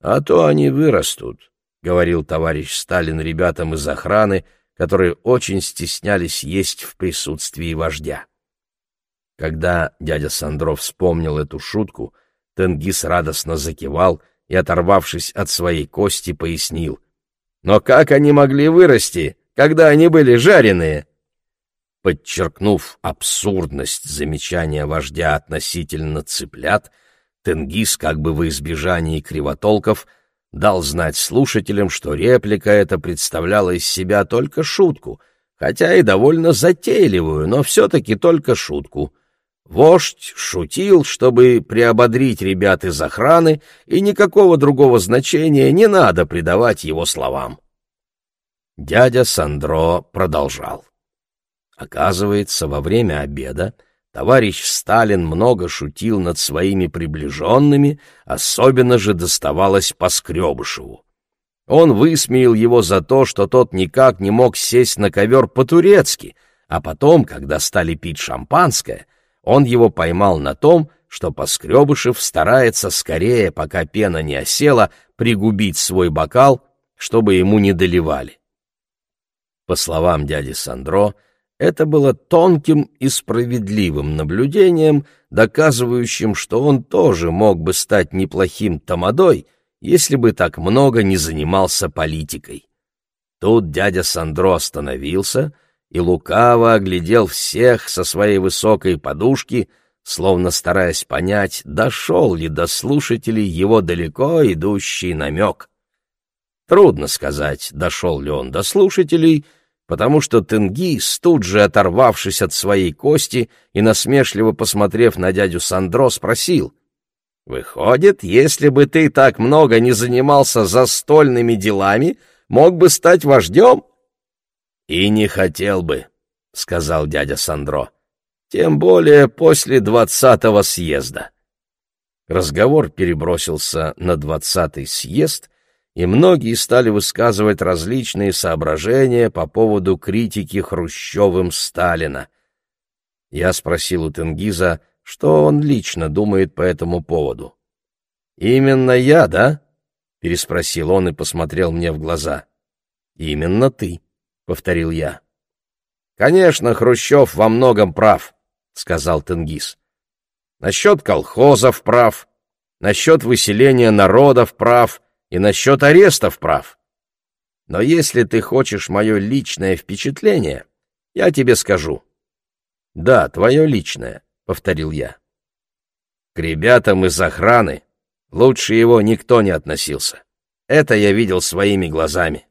а то они вырастут», — говорил товарищ Сталин ребятам из охраны, которые очень стеснялись есть в присутствии вождя. Когда дядя Сандров вспомнил эту шутку, Тенгиз радостно закивал и, оторвавшись от своей кости, пояснил. «Но как они могли вырасти, когда они были жареные?» Подчеркнув абсурдность замечания вождя относительно цыплят, Тенгиз, как бы во избежании кривотолков, дал знать слушателям, что реплика эта представляла из себя только шутку, хотя и довольно затейливую, но все-таки только шутку. Вождь шутил, чтобы приободрить ребят из охраны, и никакого другого значения не надо придавать его словам. Дядя Сандро продолжал. Оказывается, во время обеда товарищ Сталин много шутил над своими приближенными, особенно же доставалось Поскребышеву. Он высмеял его за то, что тот никак не мог сесть на ковер по-турецки, а потом, когда стали пить шампанское, он его поймал на том, что Поскребышев старается скорее, пока пена не осела, пригубить свой бокал, чтобы ему не доливали. По словам дяди Сандро, это было тонким и справедливым наблюдением, доказывающим, что он тоже мог бы стать неплохим тамадой, если бы так много не занимался политикой. Тут дядя Сандро остановился и лукаво оглядел всех со своей высокой подушки, словно стараясь понять, дошел ли до слушателей его далеко идущий намек. Трудно сказать, дошел ли он до слушателей — потому что Тенгиз, тут же оторвавшись от своей кости и насмешливо посмотрев на дядю Сандро, спросил, «Выходит, если бы ты так много не занимался застольными делами, мог бы стать вождем?» «И не хотел бы», — сказал дядя Сандро, «тем более после двадцатого съезда». Разговор перебросился на двадцатый съезд — и многие стали высказывать различные соображения по поводу критики Хрущевым Сталина. Я спросил у Тенгиза, что он лично думает по этому поводу. «Именно я, да?» — переспросил он и посмотрел мне в глаза. «Именно ты», — повторил я. «Конечно, Хрущев во многом прав», — сказал Тенгиз. «Насчет колхозов прав, насчет выселения народов прав, и насчет арестов прав. Но если ты хочешь мое личное впечатление, я тебе скажу. Да, твое личное, — повторил я. К ребятам из охраны лучше его никто не относился. Это я видел своими глазами.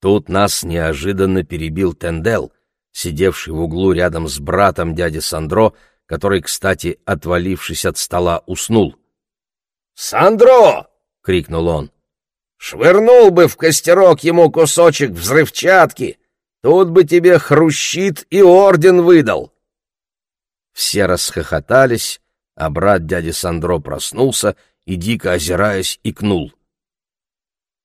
Тут нас неожиданно перебил Тендел, сидевший в углу рядом с братом дяди Сандро, который, кстати, отвалившись от стола, уснул. «Сандро!» — крикнул он. «Швырнул бы в костерок ему кусочек взрывчатки, тут бы тебе хрущит и орден выдал!» Все расхохотались, а брат дяди Сандро проснулся и, дико озираясь, икнул.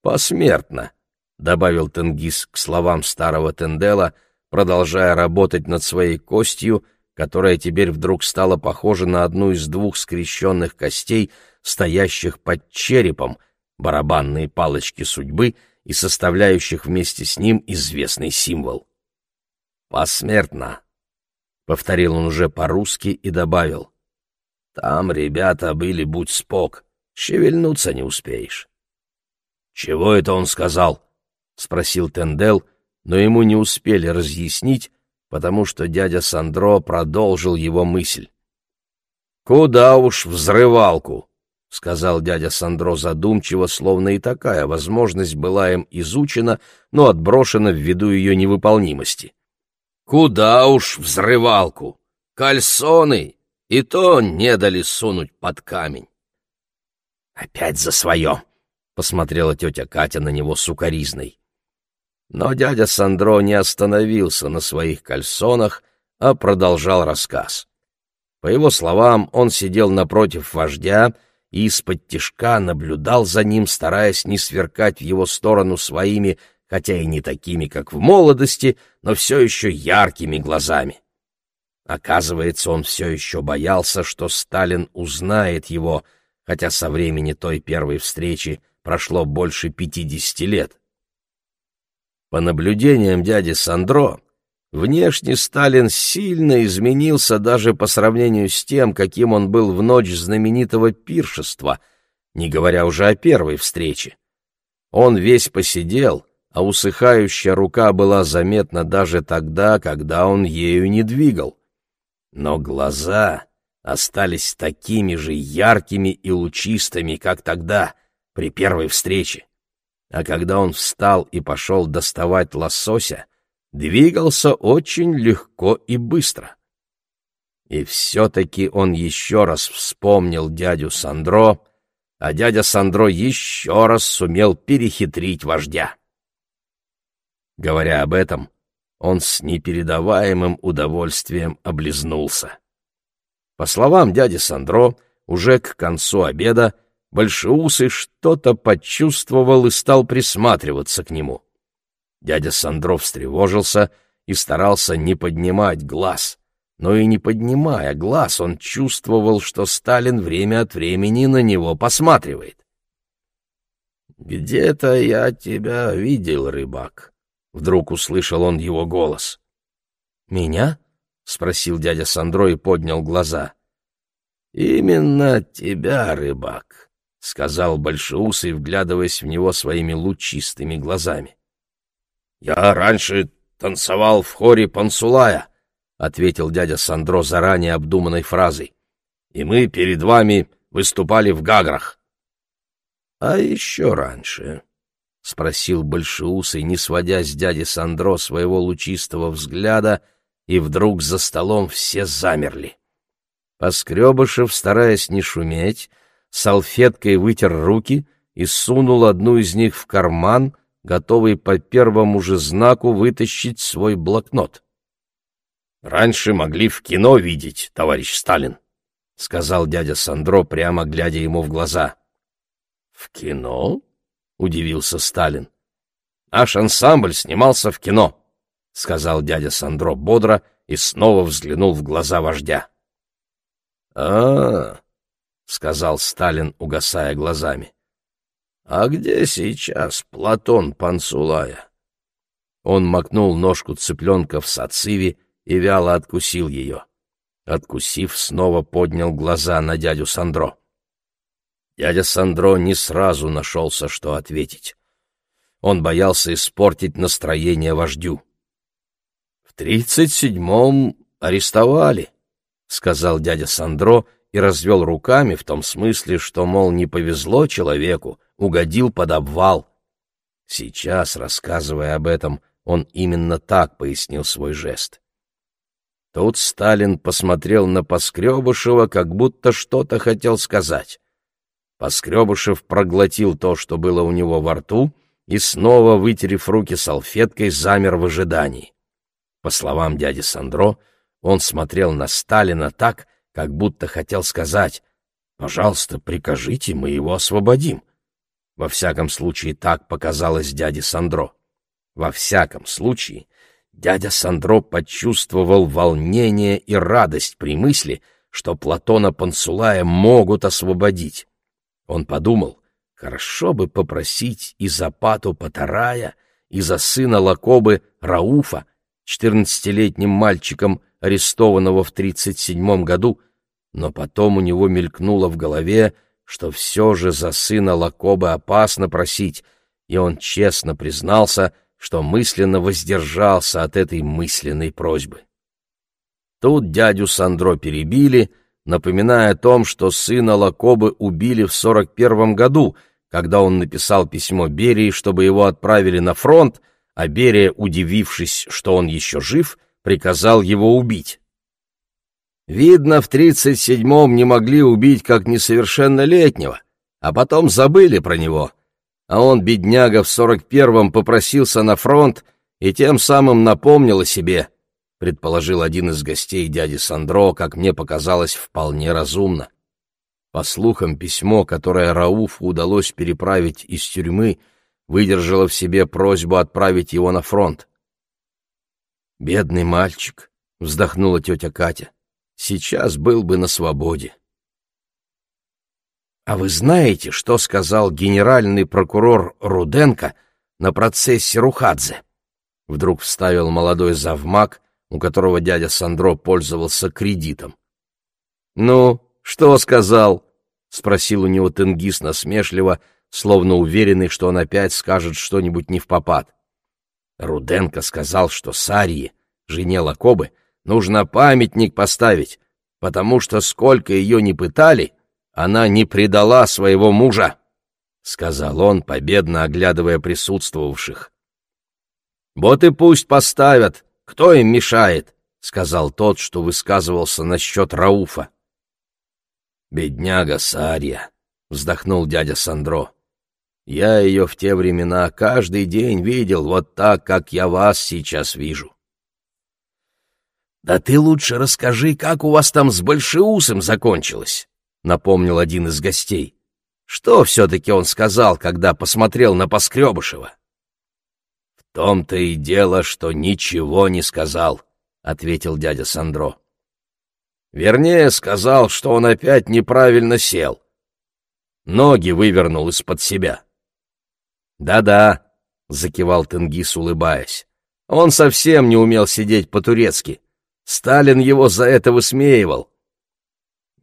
«Посмертно», — добавил Тенгиз к словам старого Тендела, продолжая работать над своей костью которая теперь вдруг стала похожа на одну из двух скрещенных костей, стоящих под черепом, барабанные палочки судьбы и составляющих вместе с ним известный символ. «Посмертно», — повторил он уже по-русски и добавил. «Там ребята были, будь спок, шевельнуться не успеешь». «Чего это он сказал?» — спросил Тендел, но ему не успели разъяснить, потому что дядя Сандро продолжил его мысль. «Куда уж взрывалку!» — сказал дядя Сандро задумчиво, словно и такая возможность была им изучена, но отброшена ввиду ее невыполнимости. «Куда уж взрывалку! Кальсоны! И то не дали сунуть под камень!» «Опять за свое!» — посмотрела тетя Катя на него сукоризной. Но дядя Сандро не остановился на своих кальсонах, а продолжал рассказ. По его словам, он сидел напротив вождя и из-под тишка наблюдал за ним, стараясь не сверкать в его сторону своими, хотя и не такими, как в молодости, но все еще яркими глазами. Оказывается, он все еще боялся, что Сталин узнает его, хотя со времени той первой встречи прошло больше пятидесяти лет. По наблюдениям дяди Сандро, внешне Сталин сильно изменился даже по сравнению с тем, каким он был в ночь знаменитого пиршества, не говоря уже о первой встрече. Он весь посидел, а усыхающая рука была заметна даже тогда, когда он ею не двигал. Но глаза остались такими же яркими и лучистыми, как тогда, при первой встрече а когда он встал и пошел доставать лосося, двигался очень легко и быстро. И все-таки он еще раз вспомнил дядю Сандро, а дядя Сандро еще раз сумел перехитрить вождя. Говоря об этом, он с непередаваемым удовольствием облизнулся. По словам дяди Сандро, уже к концу обеда Большеусый что-то почувствовал и стал присматриваться к нему. Дядя Сандров встревожился и старался не поднимать глаз. Но и не поднимая глаз, он чувствовал, что Сталин время от времени на него посматривает. «Где-то я тебя видел, рыбак», — вдруг услышал он его голос. «Меня?» — спросил дядя Сандро и поднял глаза. «Именно тебя, рыбак. — сказал Большеусый, вглядываясь в него своими лучистыми глазами. — Я раньше танцевал в хоре Пансулая, — ответил дядя Сандро заранее обдуманной фразой. — И мы перед вами выступали в Гаграх. — А еще раньше, — спросил Большеусый, не сводя с дяди Сандро своего лучистого взгляда, и вдруг за столом все замерли. Поскребышев, стараясь не шуметь, салфеткой вытер руки и сунул одну из них в карман, готовый по первому же знаку вытащить свой блокнот. «Раньше могли в кино видеть, товарищ Сталин», — сказал дядя Сандро, прямо глядя ему в глаза. «В кино?» — удивился Сталин. «Наш ансамбль снимался в кино», — сказал дядя Сандро бодро и снова взглянул в глаза вождя. «А, — сказал Сталин, угасая глазами. «А где сейчас Платон Пансулая?» Он макнул ножку цыпленка в сациви и вяло откусил ее. Откусив, снова поднял глаза на дядю Сандро. Дядя Сандро не сразу нашелся, что ответить. Он боялся испортить настроение вождю. «В тридцать седьмом арестовали», — сказал дядя Сандро и развел руками в том смысле, что, мол, не повезло человеку, угодил под обвал. Сейчас, рассказывая об этом, он именно так пояснил свой жест. Тут Сталин посмотрел на Поскребышева, как будто что-то хотел сказать. Поскребышев проглотил то, что было у него во рту, и снова, вытерев руки салфеткой, замер в ожидании. По словам дяди Сандро, он смотрел на Сталина так, как будто хотел сказать «Пожалуйста, прикажите, мы его освободим». Во всяком случае, так показалось дяде Сандро. Во всяком случае, Дядя Сандро почувствовал волнение и радость при мысли, что Платона Пансулая могут освободить. Он подумал, хорошо бы попросить и за Пату Патарая, и за сына Лакобы Рауфа, четырнадцатилетним мальчиком, арестованного в тридцать седьмом году, но потом у него мелькнуло в голове, что все же за сына Лакобы опасно просить, и он честно признался, что мысленно воздержался от этой мысленной просьбы. Тут дядю Сандро перебили, напоминая о том, что сына Лакобы убили в сорок первом году, когда он написал письмо Берии, чтобы его отправили на фронт, а Берия, удивившись, что он еще жив, приказал его убить. Видно, в тридцать седьмом не могли убить как несовершеннолетнего, а потом забыли про него — а он, бедняга, в сорок первом попросился на фронт и тем самым напомнил о себе, предположил один из гостей дяди Сандро, как мне показалось, вполне разумно. По слухам, письмо, которое Рауфу удалось переправить из тюрьмы, выдержало в себе просьбу отправить его на фронт. «Бедный мальчик», — вздохнула тетя Катя, — «сейчас был бы на свободе». А вы знаете, что сказал генеральный прокурор Руденко на процессе Рухадзе? Вдруг вставил молодой завмак, у которого дядя Сандро пользовался кредитом. Ну, что сказал? спросил у него Тенгиз насмешливо, словно уверенный, что он опять скажет что-нибудь не в попад. Руденко сказал, что Сарии, жене Лакобы, нужно памятник поставить, потому что сколько ее не пытали, она не предала своего мужа, — сказал он, победно оглядывая присутствовавших. — Вот и пусть поставят, кто им мешает, — сказал тот, что высказывался насчет Рауфа. — Бедняга Сарья, — вздохнул дядя Сандро. — Я ее в те времена каждый день видел вот так, как я вас сейчас вижу. — Да ты лучше расскажи, как у вас там с Большеусом закончилось напомнил один из гостей. Что все-таки он сказал, когда посмотрел на Поскребышева? — В том-то и дело, что ничего не сказал, — ответил дядя Сандро. — Вернее, сказал, что он опять неправильно сел. Ноги вывернул из-под себя. «Да — Да-да, — закивал Тенгиз, улыбаясь. — Он совсем не умел сидеть по-турецки. Сталин его за это высмеивал. —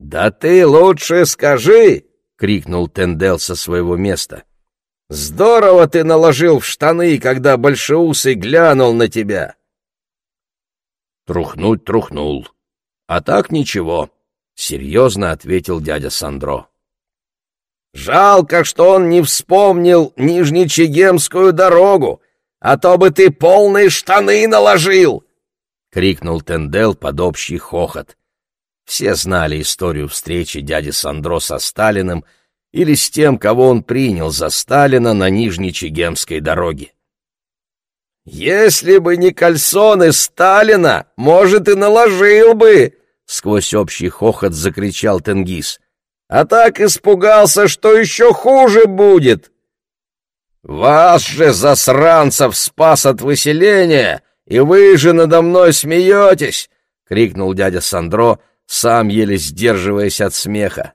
«Да ты лучше скажи!» — крикнул Тендел со своего места. «Здорово ты наложил в штаны, когда Большеусый глянул на тебя!» «Трухнуть трухнул. А так ничего», — серьезно ответил дядя Сандро. «Жалко, что он не вспомнил Нижнечегемскую дорогу, а то бы ты полные штаны наложил!» — крикнул Тендел под общий хохот. Все знали историю встречи дяди Сандро со Сталиным или с тем, кого он принял за Сталина на Нижнечегемской дороге. «Если бы не кальсоны Сталина, может, и наложил бы!» — сквозь общий хохот закричал Тенгиз. «А так испугался, что еще хуже будет!» «Вас же, засранцев, спас от выселения, и вы же надо мной смеетесь!» — крикнул дядя Сандро, — сам еле сдерживаясь от смеха.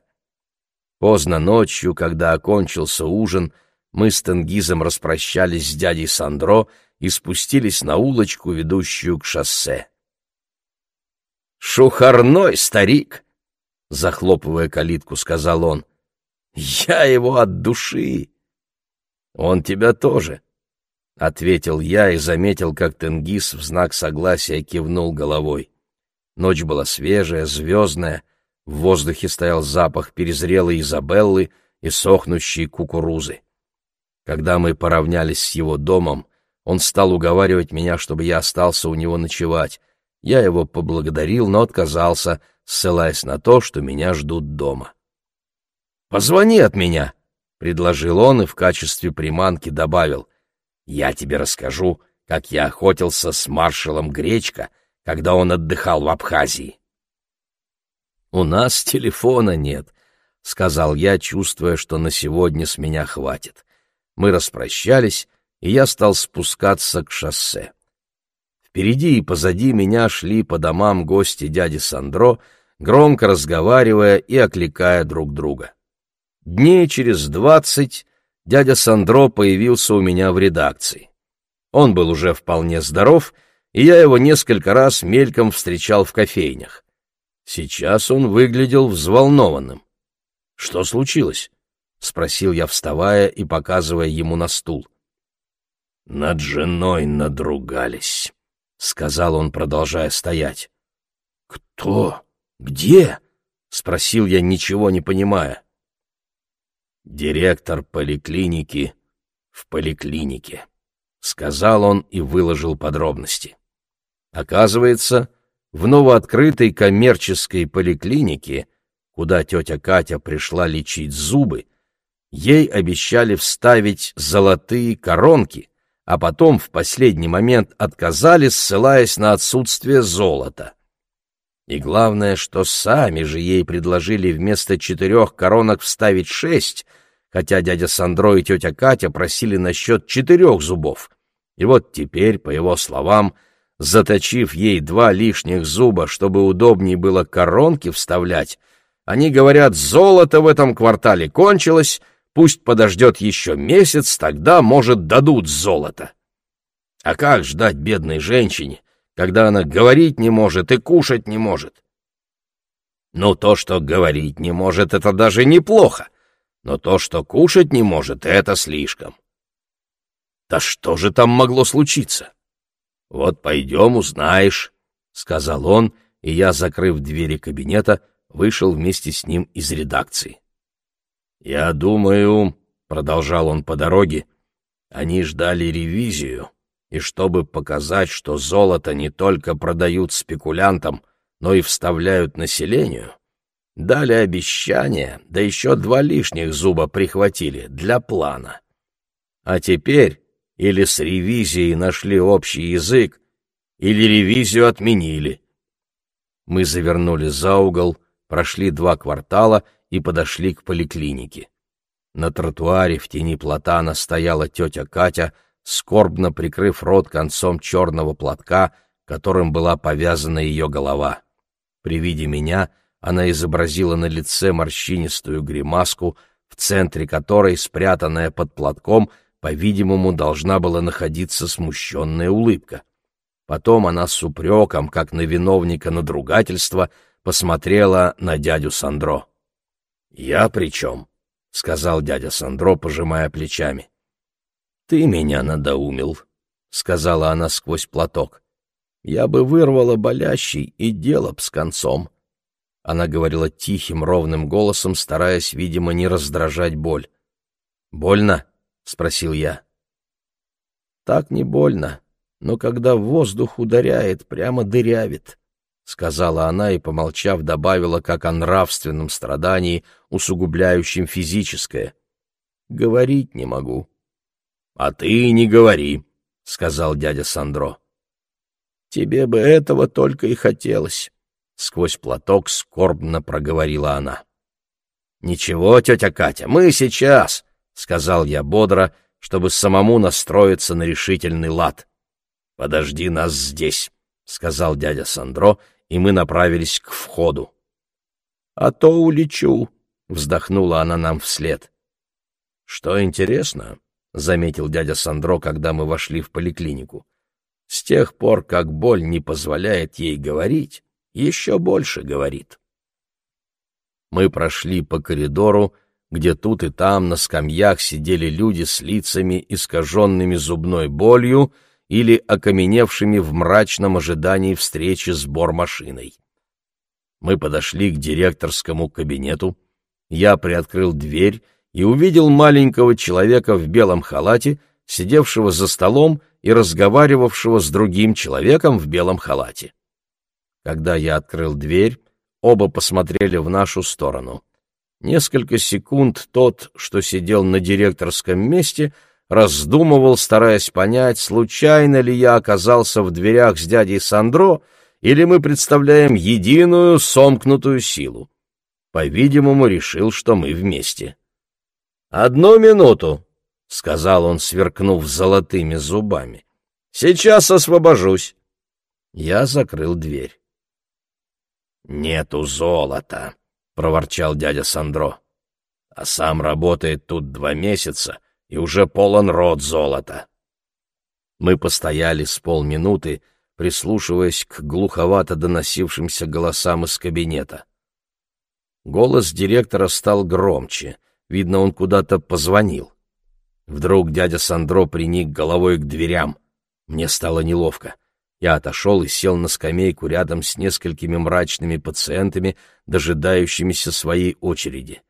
Поздно ночью, когда окончился ужин, мы с Тенгизом распрощались с дядей Сандро и спустились на улочку, ведущую к шоссе. «Шухарной старик!» — захлопывая калитку, сказал он. «Я его от души!» «Он тебя тоже!» — ответил я и заметил, как Тенгиз в знак согласия кивнул головой. Ночь была свежая, звездная, в воздухе стоял запах перезрелой Изабеллы и сохнущей кукурузы. Когда мы поравнялись с его домом, он стал уговаривать меня, чтобы я остался у него ночевать. Я его поблагодарил, но отказался, ссылаясь на то, что меня ждут дома. «Позвони от меня», — предложил он и в качестве приманки добавил. «Я тебе расскажу, как я охотился с маршалом Гречко когда он отдыхал в Абхазии. «У нас телефона нет», — сказал я, чувствуя, что на сегодня с меня хватит. Мы распрощались, и я стал спускаться к шоссе. Впереди и позади меня шли по домам гости дяди Сандро, громко разговаривая и окликая друг друга. Дней через двадцать дядя Сандро появился у меня в редакции. Он был уже вполне здоров, и я его несколько раз мельком встречал в кофейнях. Сейчас он выглядел взволнованным. «Что случилось?» — спросил я, вставая и показывая ему на стул. «Над женой надругались», — сказал он, продолжая стоять. «Кто? Где?» — спросил я, ничего не понимая. «Директор поликлиники в поликлинике», — сказал он и выложил подробности. Оказывается, в новооткрытой коммерческой поликлинике, куда тетя Катя пришла лечить зубы, ей обещали вставить золотые коронки, а потом в последний момент отказались, ссылаясь на отсутствие золота. И главное, что сами же ей предложили вместо четырех коронок вставить шесть, хотя дядя Сандро и тетя Катя просили насчет четырех зубов. И вот теперь, по его словам, заточив ей два лишних зуба, чтобы удобнее было коронки вставлять, они говорят, золото в этом квартале кончилось, пусть подождет еще месяц, тогда, может, дадут золото. А как ждать бедной женщине, когда она говорить не может и кушать не может? Ну, то, что говорить не может, это даже неплохо, но то, что кушать не может, это слишком. Да что же там могло случиться? Вот пойдем, узнаешь, — сказал он, и я, закрыв двери кабинета, вышел вместе с ним из редакции. «Я думаю», — продолжал он по дороге, — «они ждали ревизию, и чтобы показать, что золото не только продают спекулянтам, но и вставляют населению, дали обещание, да еще два лишних зуба прихватили для плана. А теперь или с ревизией нашли общий язык, или ревизию отменили. Мы завернули за угол, прошли два квартала и подошли к поликлинике. На тротуаре в тени платана стояла тетя Катя, скорбно прикрыв рот концом черного платка, которым была повязана ее голова. При виде меня она изобразила на лице морщинистую гримаску, в центре которой, спрятанная под платком, по-видимому, должна была находиться смущенная улыбка. Потом она с упреком, как на виновника надругательства, посмотрела на дядю Сандро. «Я при чем?» — сказал дядя Сандро, пожимая плечами. «Ты меня надоумил», — сказала она сквозь платок. «Я бы вырвала болящий и дело б с концом». Она говорила тихим, ровным голосом, стараясь, видимо, не раздражать боль. «Больно?» — спросил я. «Так не больно, но когда воздух ударяет, прямо дырявит», — сказала она и, помолчав, добавила, как о нравственном страдании, усугубляющем физическое. «Говорить не могу». «А ты не говори», — сказал дядя Сандро. «Тебе бы этого только и хотелось», — сквозь платок скорбно проговорила она. «Ничего, тетя Катя, мы сейчас», — сказал я бодро, чтобы самому настроиться на решительный лад. «Подожди нас здесь», — сказал дядя Сандро, и мы направились к входу. «А то улечу», — вздохнула она нам вслед. «Что интересно», — заметил дядя Сандро, когда мы вошли в поликлинику, «с тех пор, как боль не позволяет ей говорить, еще больше говорит». Мы прошли по коридору, где тут и там на скамьях сидели люди с лицами, искаженными зубной болью или окаменевшими в мрачном ожидании встречи с бормашиной. Мы подошли к директорскому кабинету, я приоткрыл дверь и увидел маленького человека в белом халате, сидевшего за столом и разговаривавшего с другим человеком в белом халате. Когда я открыл дверь, оба посмотрели в нашу сторону. Несколько секунд тот, что сидел на директорском месте, раздумывал, стараясь понять, случайно ли я оказался в дверях с дядей Сандро, или мы представляем единую сомкнутую силу. По-видимому, решил, что мы вместе. «Одну минуту», — сказал он, сверкнув золотыми зубами. «Сейчас освобожусь. Я закрыл дверь. «Нету золота», — проворчал дядя Сандро. «А сам работает тут два месяца и уже полон рот золота». Мы постояли с полминуты, прислушиваясь к глуховато доносившимся голосам из кабинета. Голос директора стал громче, видно, он куда-то позвонил. Вдруг дядя Сандро приник головой к дверям. Мне стало неловко. Я отошел и сел на скамейку рядом с несколькими мрачными пациентами, дожидающимися своей очереди.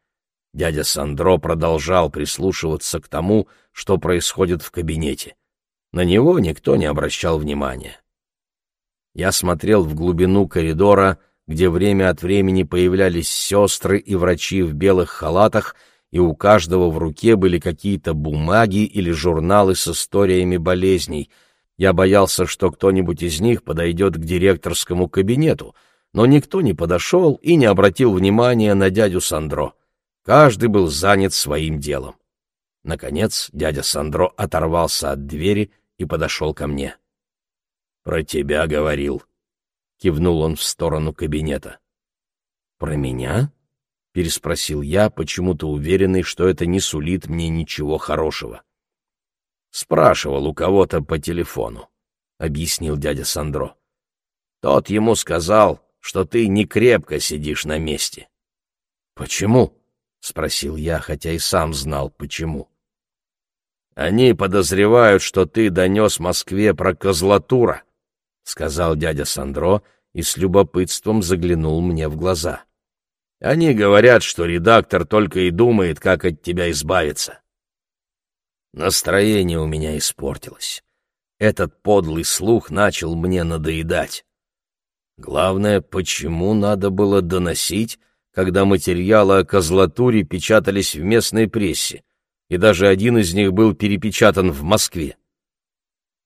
Дядя Сандро продолжал прислушиваться к тому, что происходит в кабинете. На него никто не обращал внимания. Я смотрел в глубину коридора, где время от времени появлялись сестры и врачи в белых халатах, и у каждого в руке были какие-то бумаги или журналы с историями болезней — я боялся, что кто-нибудь из них подойдет к директорскому кабинету, но никто не подошел и не обратил внимания на дядю Сандро. Каждый был занят своим делом. Наконец дядя Сандро оторвался от двери и подошел ко мне. «Про тебя говорил», — кивнул он в сторону кабинета. «Про меня?» — переспросил я, почему-то уверенный, что это не сулит мне ничего хорошего. Спрашивал у кого-то по телефону, — объяснил дядя Сандро. Тот ему сказал, что ты не крепко сидишь на месте. — Почему? — спросил я, хотя и сам знал, почему. — Они подозревают, что ты донес Москве про козлатура, — сказал дядя Сандро и с любопытством заглянул мне в глаза. — Они говорят, что редактор только и думает, как от тебя избавиться. Настроение у меня испортилось. Этот подлый слух начал мне надоедать. Главное, почему надо было доносить, когда материалы о козлатуре печатались в местной прессе, и даже один из них был перепечатан в Москве.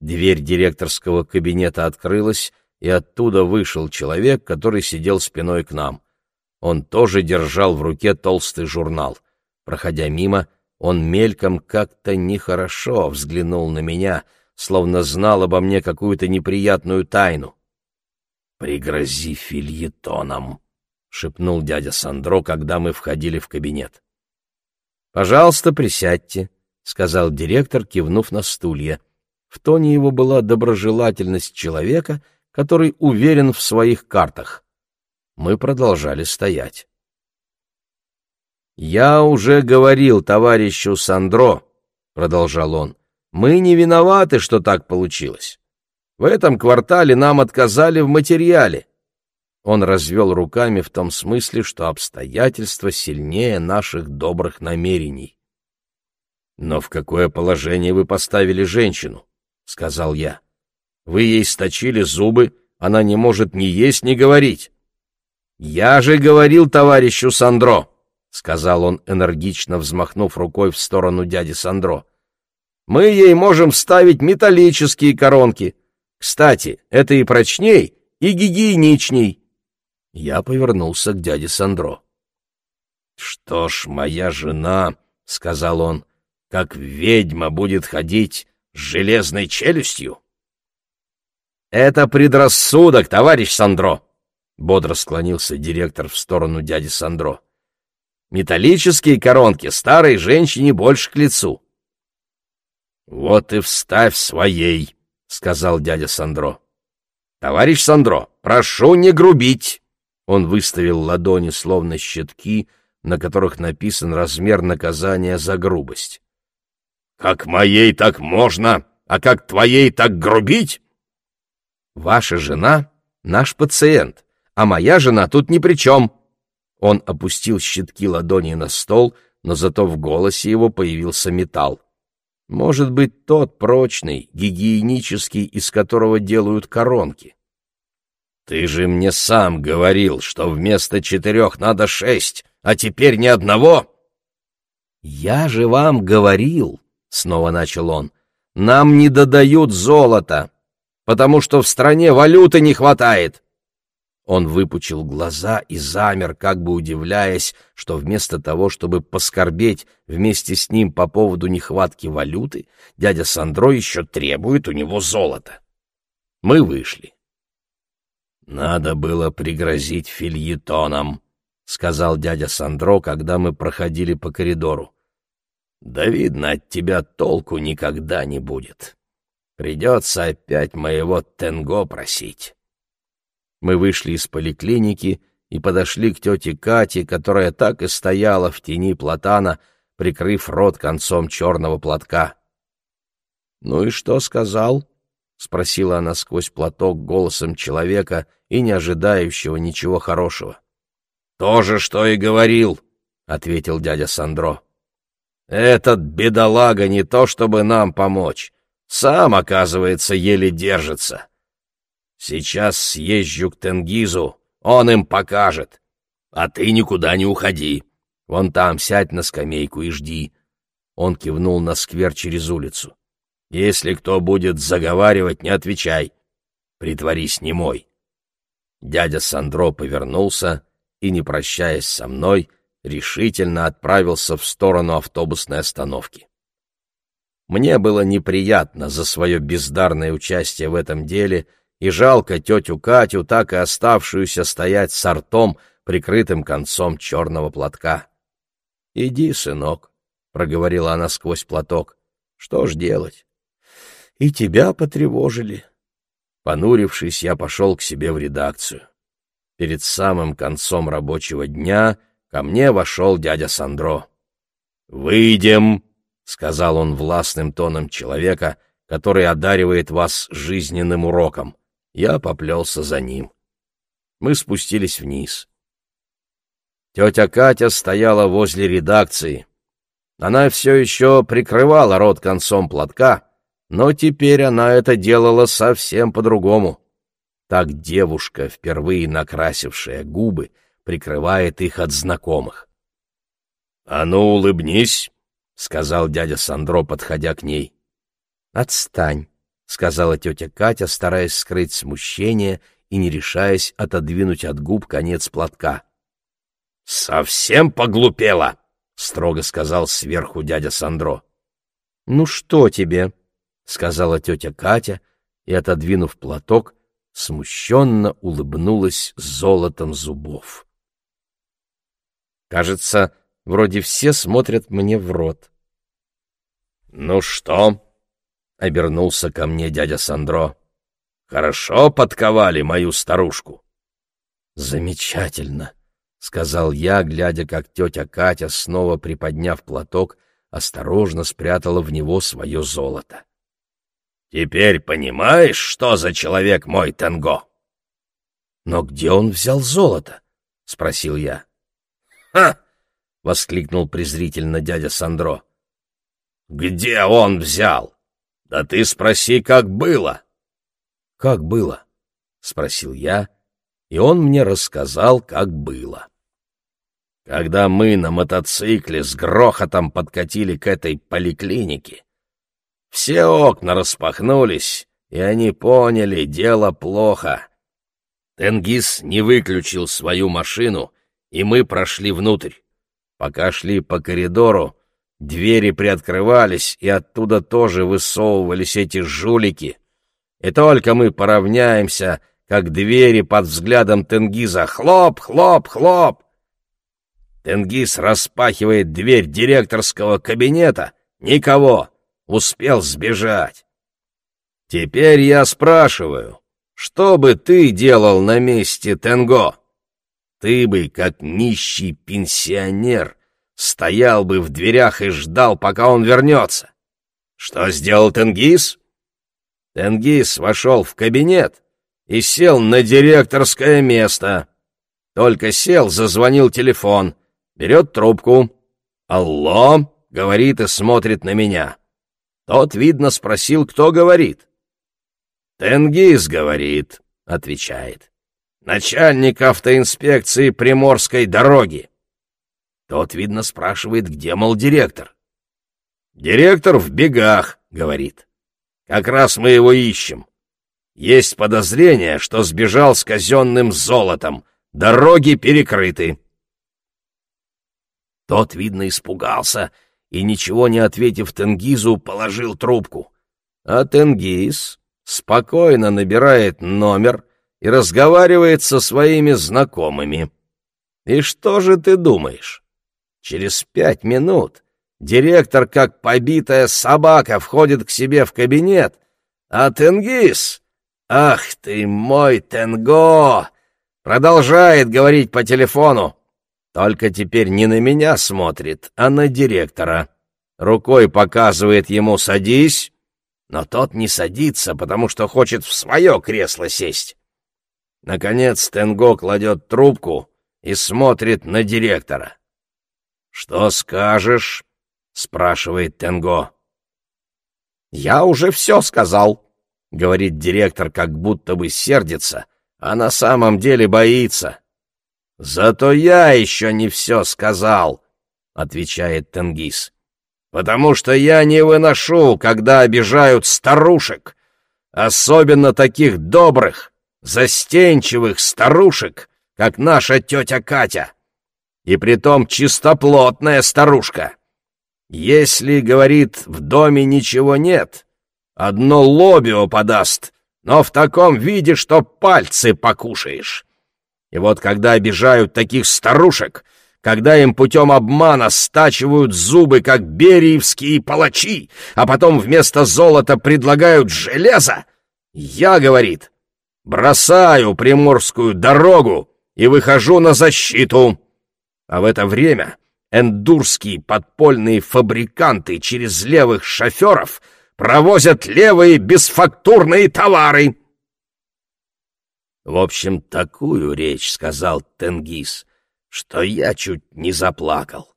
Дверь директорского кабинета открылась, и оттуда вышел человек, который сидел спиной к нам. Он тоже держал в руке толстый журнал. Проходя мимо, он мельком как-то нехорошо взглянул на меня, словно знал обо мне какую-то неприятную тайну. «Пригрози фильетоном», — шепнул дядя Сандро, когда мы входили в кабинет. «Пожалуйста, присядьте», — сказал директор, кивнув на стулья. В тоне его была доброжелательность человека, который уверен в своих картах. Мы продолжали стоять. «Я уже говорил товарищу Сандро», — продолжал он, — «мы не виноваты, что так получилось. В этом квартале нам отказали в материале». Он развел руками в том смысле, что обстоятельства сильнее наших добрых намерений. «Но в какое положение вы поставили женщину?» — сказал я. «Вы ей сточили зубы, она не может ни есть, ни говорить». «Я же говорил товарищу Сандро», — сказал он, энергично взмахнув рукой в сторону дяди Сандро. «Мы ей можем вставить металлические коронки. Кстати, это и прочней, и гигиеничней». Я повернулся к дяде Сандро. «Что ж, моя жена, — сказал он, — как ведьма будет ходить с железной челюстью?» «Это предрассудок, товарищ Сандро!» — бодро склонился директор в сторону дяди Сандро. Металлические коронки старой женщине больше к лицу. — Вот и вставь своей, — сказал дядя Сандро. — Товарищ Сандро, прошу не грубить. Он выставил ладони, словно щитки, на которых написан размер наказания за грубость. — Как моей так можно, а как твоей так грубить? — Ваша жена — наш пациент, а моя жена тут ни при чем, — он опустил щитки ладони на стол, но зато в голосе его появился металл. Может быть, тот прочный, гигиенический, из которого делают коронки. «Ты же мне сам говорил, что вместо четырех надо шесть, а теперь ни одного!» «Я же вам говорил», — снова начал он, — «нам не додают золота, потому что в стране валюты не хватает. Он выпучил глаза и замер, как бы удивляясь, что вместо того, чтобы поскорбеть вместе с ним по поводу нехватки валюты, дядя Сандро еще требует у него золота. Мы вышли. «Надо было пригрозить фильетоном», — сказал дядя Сандро, когда мы проходили по коридору. «Да видно, от тебя толку никогда не будет. Придется опять моего Тенго просить». Мы вышли из поликлиники и подошли к тете Кате, которая так и стояла в тени платана, прикрыв рот концом черного платка. «Ну и что сказал?» — спросила она сквозь платок голосом человека и не ожидающего ничего хорошего. «То же, что и говорил», — ответил дядя Сандро. «Этот бедолага не то, чтобы нам помочь. Сам, оказывается, еле держится. Сейчас съезжу к Тенгизу, он им покажет. А ты никуда не уходи. Вон там сядь на скамейку и жди». Он кивнул на сквер через улицу. Если кто будет заговаривать, не отвечай. Притворись немой. Дядя Сандро повернулся и, не прощаясь со мной, решительно отправился в сторону автобусной остановки. Мне было неприятно за свое бездарное участие в этом деле и жалко тетю Катю, так и оставшуюся стоять с ртом, прикрытым концом черного платка. — Иди, сынок, — проговорила она сквозь платок. — Что ж делать? и тебя потревожили. Понурившись, я пошел к себе в редакцию. Перед самым концом рабочего дня ко мне вошел дядя Сандро. «Выйдем!» — сказал он властным тоном человека, который одаривает вас жизненным уроком. Я поплелся за ним. Мы спустились вниз. Тетя Катя стояла возле редакции. Она все еще прикрывала рот концом платка, но теперь она это делала совсем по-другому. Так девушка, впервые накрасившая губы, прикрывает их от знакомых. — А ну, улыбнись, — сказал дядя Сандро, подходя к ней. — Отстань, — сказала тетя Катя, стараясь скрыть смущение и не решаясь отодвинуть от губ конец платка. — Совсем поглупела, — строго сказал сверху дядя Сандро. — Ну что тебе? — сказала тетя Катя и, отодвинув платок, смущенно улыбнулась золотом зубов. Кажется, вроде все смотрят мне в рот. «Ну что?» — обернулся ко мне дядя Сандро. «Хорошо подковали мою старушку». «Замечательно», — сказал я, глядя, как тетя Катя, снова приподняв платок, осторожно спрятала в него свое золото. Теперь понимаешь, что за человек мой Тенго? Но где он взял золото? спросил я. Ха! воскликнул презрительно дядя Сандро. Где он взял? Да ты спроси, как было. Как было? спросил я, и он мне рассказал, как было. Когда мы на мотоцикле с грохотом подкатили к этой поликлинике, все окна распахнулись, и они поняли, дело плохо. Тенгиз не выключил свою машину, и мы прошли внутрь. Пока шли по коридору, двери приоткрывались, и оттуда тоже высовывались эти жулики. И только мы поравняемся, как двери под взглядом Тенгиза. Хлоп, хлоп, хлоп! Тенгиз распахивает дверь директорского кабинета. Никого успел сбежать. Теперь я спрашиваю, что бы ты делал на месте Тенго? Ты бы, как нищий пенсионер, стоял бы в дверях и ждал, пока он вернется. Что сделал Тенгиз? Тенгиз вошел в кабинет и сел на директорское место. Только сел, зазвонил телефон, берет трубку. «Алло!» — говорит и смотрит на меня. Тот, видно, спросил, кто говорит. «Тенгиз говорит», — отвечает. «Начальник автоинспекции Приморской дороги». Тот, видно, спрашивает, где, мол, директор. «Директор в бегах», — говорит. «Как раз мы его ищем. Есть подозрение, что сбежал с казенным золотом. Дороги перекрыты». Тот, видно, испугался и, ничего не ответив Тенгизу, положил трубку. А Тенгиз спокойно набирает номер и разговаривает со своими знакомыми. И что же ты думаешь? Через пять минут директор, как побитая собака, входит к себе в кабинет, а Тенгиз, ах ты мой Тенго, продолжает говорить по телефону. Только теперь не на меня смотрит, а на директора. Рукой показывает ему «садись», но тот не садится, потому что хочет в свое кресло сесть. Наконец Тенго кладет трубку и смотрит на директора. «Что скажешь?» — спрашивает Тенго. «Я уже все сказал», — говорит директор, как будто бы сердится, а на самом деле боится. «Зато я еще не все сказал», — отвечает Тенгиз. «Потому что я не выношу, когда обижают старушек, особенно таких добрых, застенчивых старушек, как наша тетя Катя, и притом чистоплотная старушка. Если, говорит, в доме ничего нет, одно лобио подаст, но в таком виде, что пальцы покушаешь. И вот когда обижают таких старушек, когда им путем обмана стачивают зубы, как бериевские палачи, а потом вместо золота предлагают железо, я, говорит, бросаю приморскую дорогу и выхожу на защиту. А в это время эндурские подпольные фабриканты через левых шоферов провозят левые бесфактурные товары. В общем, такую речь сказал Тенгиз, что я чуть не заплакал.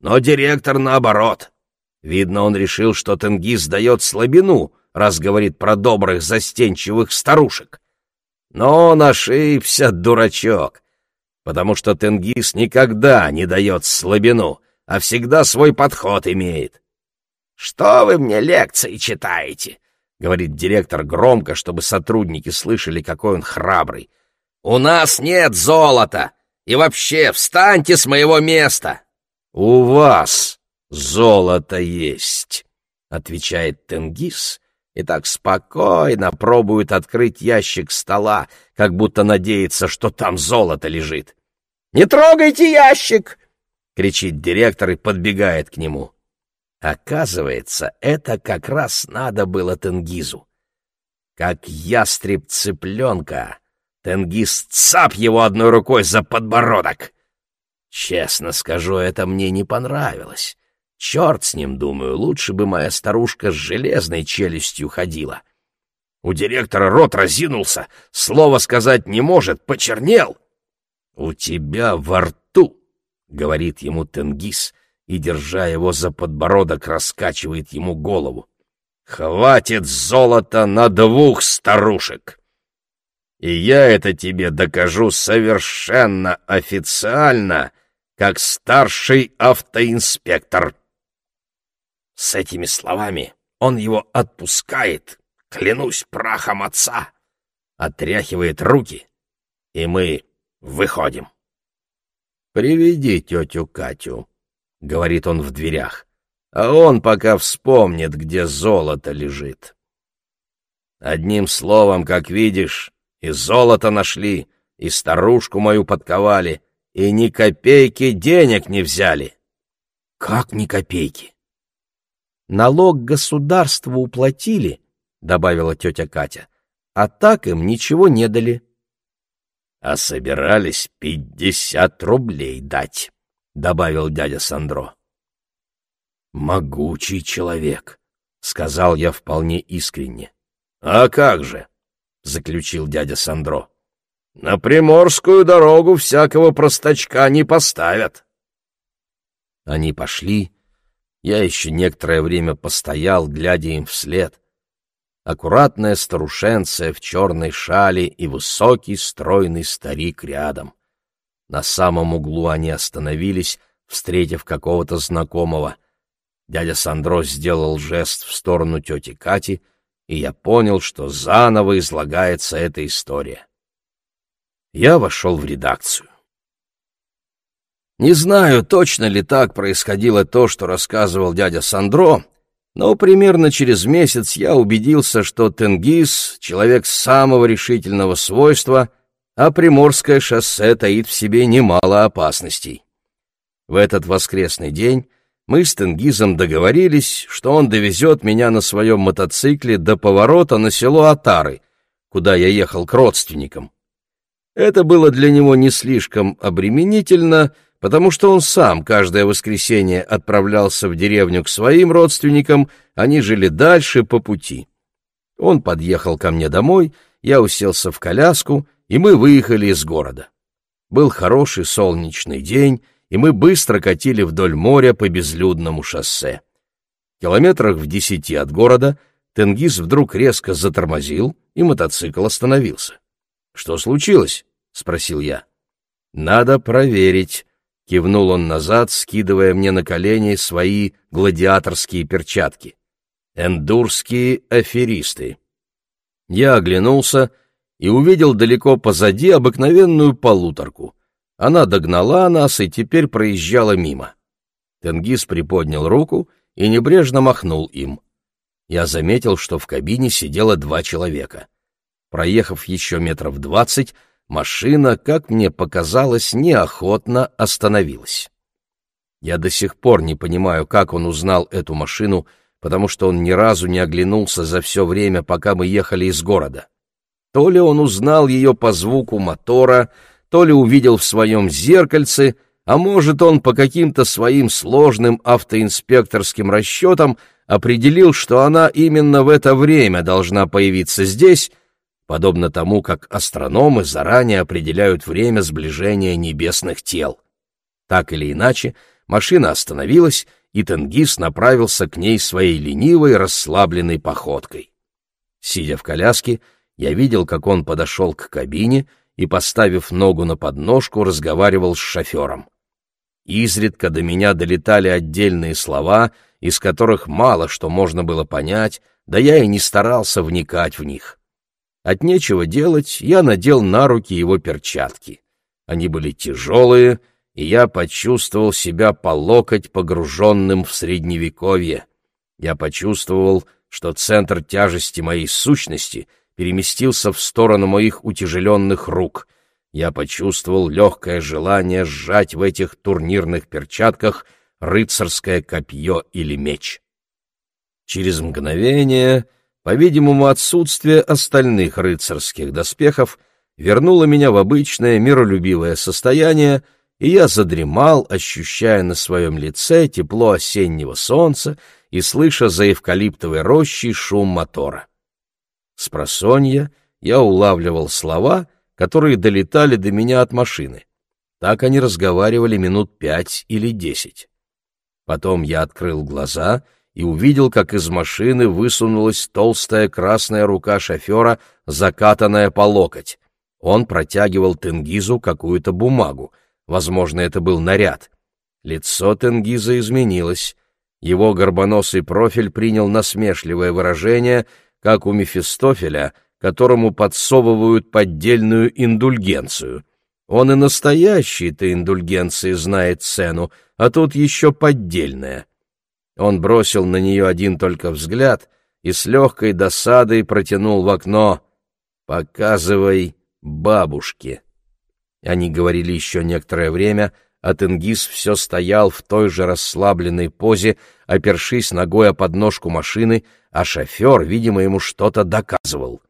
Но директор наоборот. Видно, он решил, что Тенгиз дает слабину, раз говорит про добрых застенчивых старушек. Но он ошибся, дурачок, потому что Тенгиз никогда не дает слабину, а всегда свой подход имеет. «Что вы мне лекции читаете?» — говорит директор громко, чтобы сотрудники слышали, какой он храбрый. «У нас нет золота! И вообще, встаньте с моего места!» «У вас золото есть!» — отвечает Тенгиз и так спокойно пробует открыть ящик стола, как будто надеется, что там золото лежит. «Не трогайте ящик!» — кричит директор и подбегает к нему. Оказывается, это как раз надо было Тенгизу. Как ястреб цыпленка, Тенгиз цап его одной рукой за подбородок. Честно скажу, это мне не понравилось. Черт с ним, думаю, лучше бы моя старушка с железной челюстью ходила. У директора рот разинулся, слова сказать не может, почернел. «У тебя во рту», — говорит ему Тенгиз, и, держа его за подбородок, раскачивает ему голову. «Хватит золота на двух старушек!» И я это тебе докажу совершенно официально, как старший автоинспектор. С этими словами он его отпускает, клянусь прахом отца, отряхивает руки, и мы выходим. «Приведи тетю Катю», — говорит он в дверях, «а он пока вспомнит, где золото лежит». Одним словом, как видишь, и золото нашли, и старушку мою подковали, и ни копейки денег не взяли. Как ни копейки? Налог государству уплатили, добавила тетя Катя, а так им ничего не дали. А собирались пятьдесят рублей дать, добавил дядя Сандро. Могучий человек, сказал я вполне искренне. А как же? заключил дядя Сандро. На приморскую дорогу всякого простачка не поставят. Они пошли, я еще некоторое время постоял, глядя им вслед. Аккуратная старушенция в черной шале и высокий стройный старик рядом. На самом углу они остановились, встретив какого-то знакомого. Дядя Сандро сделал жест в сторону тети Кати, и я понял, что заново излагается эта история. Я вошел в редакцию. Не знаю, точно ли так происходило то, что рассказывал дядя Сандро, Но примерно через месяц я убедился, что Тенгиз — человек самого решительного свойства, а Приморское шоссе таит в себе немало опасностей. В этот воскресный день мы с Тенгизом договорились, что он довезет меня на своем мотоцикле до поворота на село Атары, куда я ехал к родственникам. Это было для него не слишком обременительно — потому что он сам каждое воскресенье отправлялся в деревню к своим родственникам, они жили дальше по пути. Он подъехал ко мне домой, я уселся в коляску, и мы выехали из города. Был хороший солнечный день, и мы быстро катили вдоль моря по безлюдному шоссе. Километрах в десяти от города Тенгиз вдруг резко затормозил, и мотоцикл остановился. «Что случилось?» — спросил я. «Надо проверить», Кивнул он назад, скидывая мне на колени свои гладиаторские перчатки. Эндурские аферисты. Я оглянулся и увидел далеко позади обыкновенную полуторку. Она догнала нас и теперь проезжала мимо. Тенгиз приподнял руку и небрежно махнул им. Я заметил, что в кабине сидело два человека. Проехав еще метров двадцать, машина, как мне показалось, неохотно остановилась. Я до сих пор не понимаю, как он узнал эту машину, потому что он ни разу не оглянулся за все время, пока мы ехали из города. То ли он узнал ее по звуку мотора, то ли увидел в своем зеркальце, а может, он по каким-то своим сложным автоинспекторским расчетам определил, что она именно в это время должна появиться здесь, подобно тому, как астрономы заранее определяют время сближения небесных тел. Так или иначе, машина остановилась, и Тенгиз направился к ней своей ленивой, расслабленной походкой. Сидя в коляске, я видел, как он подошел к кабине и, поставив ногу на подножку, разговаривал с шофером. Изредка до меня долетали отдельные слова, из которых мало что можно было понять, да я и не старался вникать в них. От нечего делать я надел на руки его перчатки. Они были тяжелые, и я почувствовал себя по локоть погруженным в средневековье. Я почувствовал, что центр тяжести моей сущности переместился в сторону моих утяжеленных рук. Я почувствовал легкое желание сжать в этих турнирных перчатках рыцарское копье или меч. Через мгновение по-видимому, отсутствие остальных рыцарских доспехов вернуло меня в обычное миролюбивое состояние, и я задремал, ощущая на своем лице тепло осеннего солнца и слыша за эвкалиптовой рощей шум мотора. С просонья я улавливал слова, которые долетали до меня от машины. Так они разговаривали минут пять или десять. Потом я открыл глаза — и увидел, как из машины высунулась толстая красная рука шофера, закатанная по локоть. Он протягивал Тенгизу какую-то бумагу. Возможно, это был наряд. Лицо Тенгиза изменилось. Его горбоносый профиль принял насмешливое выражение, как у Мефистофеля, которому подсовывают поддельную индульгенцию. Он и настоящей-то индульгенции знает цену, а тут еще поддельная. Он бросил на нее один только взгляд и с легкой досадой протянул в окно «Показывай бабушке». Они говорили еще некоторое время, а Тенгиз все стоял в той же расслабленной позе, опершись ногой о подножку машины, а шофер, видимо, ему что-то доказывал.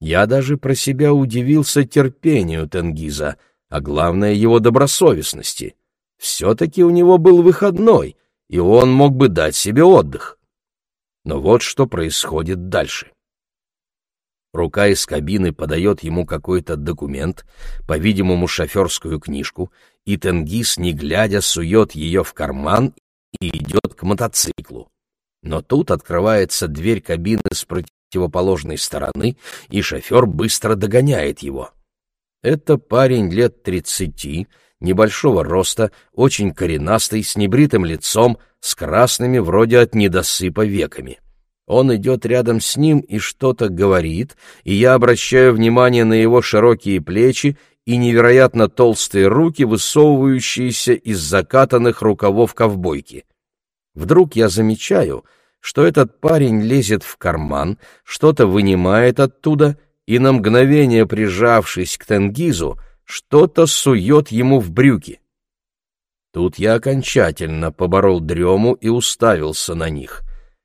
Я даже про себя удивился терпению Тенгиза, а главное — его добросовестности. Все-таки у него был выходной — и он мог бы дать себе отдых. Но вот что происходит дальше. Рука из кабины подает ему какой-то документ, по-видимому, шоферскую книжку, и Тенгиз, не глядя, сует ее в карман и идет к мотоциклу. Но тут открывается дверь кабины с противоположной стороны, и шофер быстро догоняет его. Это парень лет тридцати, небольшого роста, очень коренастый, с небритым лицом, с красными вроде от недосыпа веками. Он идет рядом с ним и что-то говорит, и я обращаю внимание на его широкие плечи и невероятно толстые руки, высовывающиеся из закатанных рукавов ковбойки. Вдруг я замечаю, что этот парень лезет в карман, что-то вынимает оттуда и, на мгновение прижавшись к Тенгизу, что-то сует ему в брюки. Тут я окончательно поборол дрему и уставился на них.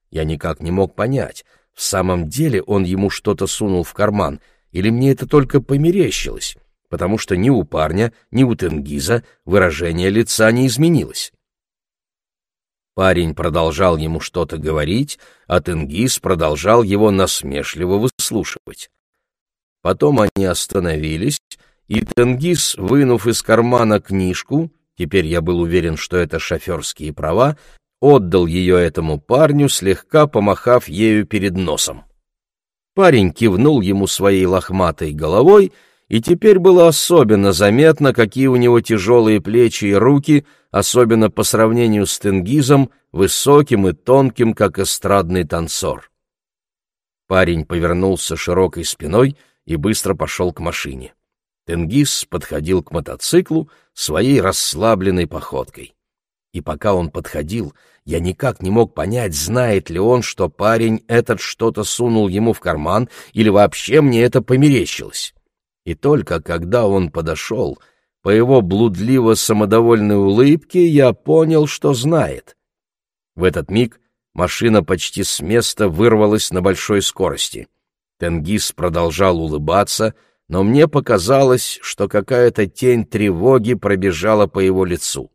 Я никак не мог понять, в самом деле он ему что-то сунул в карман, или мне это только померещилось, потому что ни у парня, ни у Тенгиза выражение лица не изменилось. Парень продолжал ему что-то говорить, а Тенгиз продолжал его насмешливо выслушивать. Потом они остановились, и Тенгиз, вынув из кармана книжку, теперь я был уверен, что это шоферские права, отдал ее этому парню, слегка помахав ею перед носом. Парень кивнул ему своей лохматой головой, и теперь было особенно заметно, какие у него тяжелые плечи и руки — особенно по сравнению с Тенгизом, высоким и тонким, как эстрадный танцор. Парень повернулся широкой спиной и быстро пошел к машине. Тенгиз подходил к мотоциклу своей расслабленной походкой. И пока он подходил, я никак не мог понять, знает ли он, что парень этот что-то сунул ему в карман, или вообще мне это померещилось. И только когда он подошел, по его блудливо-самодовольной улыбке я понял, что знает. В этот миг машина почти с места вырвалась на большой скорости. Тенгиз продолжал улыбаться, но мне показалось, что какая-то тень тревоги пробежала по его лицу.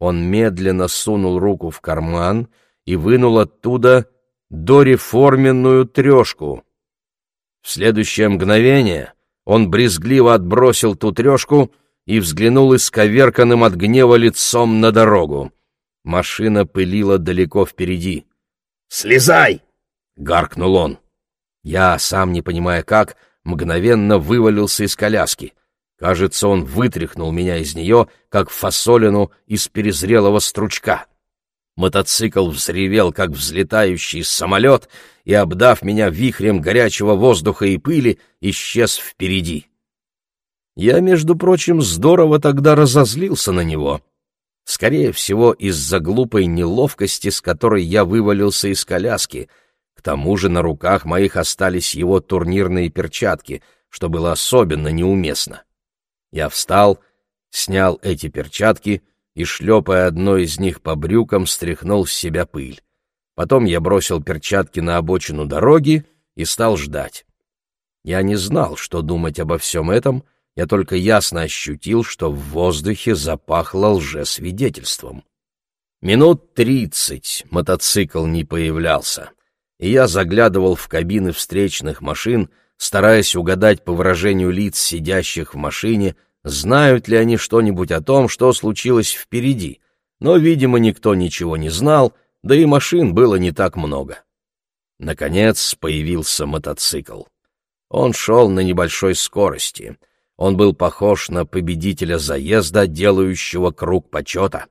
Он медленно сунул руку в карман и вынул оттуда дореформенную трешку. В следующее мгновение он брезгливо отбросил ту трешку и взглянул исковерканным от гнева лицом на дорогу. Машина пылила далеко впереди. «Слезай!» — гаркнул он. Я, сам не понимая как, мгновенно вывалился из коляски. Кажется, он вытряхнул меня из нее, как фасолину из перезрелого стручка. Мотоцикл взревел, как взлетающий самолет, и, обдав меня вихрем горячего воздуха и пыли, исчез впереди. Я, между прочим, здорово тогда разозлился на него. Скорее всего, из-за глупой неловкости, с которой я вывалился из коляски. К тому же на руках моих остались его турнирные перчатки, что было особенно неуместно. Я встал, снял эти перчатки и, шлепая одной из них по брюкам, стряхнул с себя пыль. Потом я бросил перчатки на обочину дороги и стал ждать. Я не знал, что думать обо всем этом — я только ясно ощутил, что в воздухе запахло лжесвидетельством. Минут тридцать мотоцикл не появлялся, и я заглядывал в кабины встречных машин, стараясь угадать по выражению лиц сидящих в машине, знают ли они что-нибудь о том, что случилось впереди, но, видимо, никто ничего не знал, да и машин было не так много. Наконец появился мотоцикл. Он шел на небольшой скорости — он был похож на победителя заезда, делающего круг почета.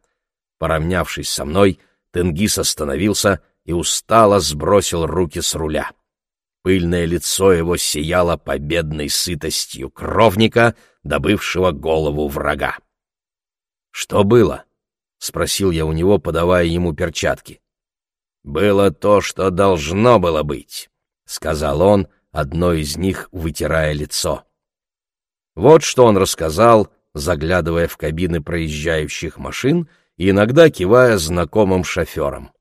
Поравнявшись со мной, Тенгиз остановился и устало сбросил руки с руля. Пыльное лицо его сияло победной сытостью кровника, добывшего голову врага. «Что было?» — спросил я у него, подавая ему перчатки. «Было то, что должно было быть», — сказал он, одно из них вытирая лицо. Вот что он рассказал, заглядывая в кабины проезжающих машин и иногда кивая знакомым шоферам.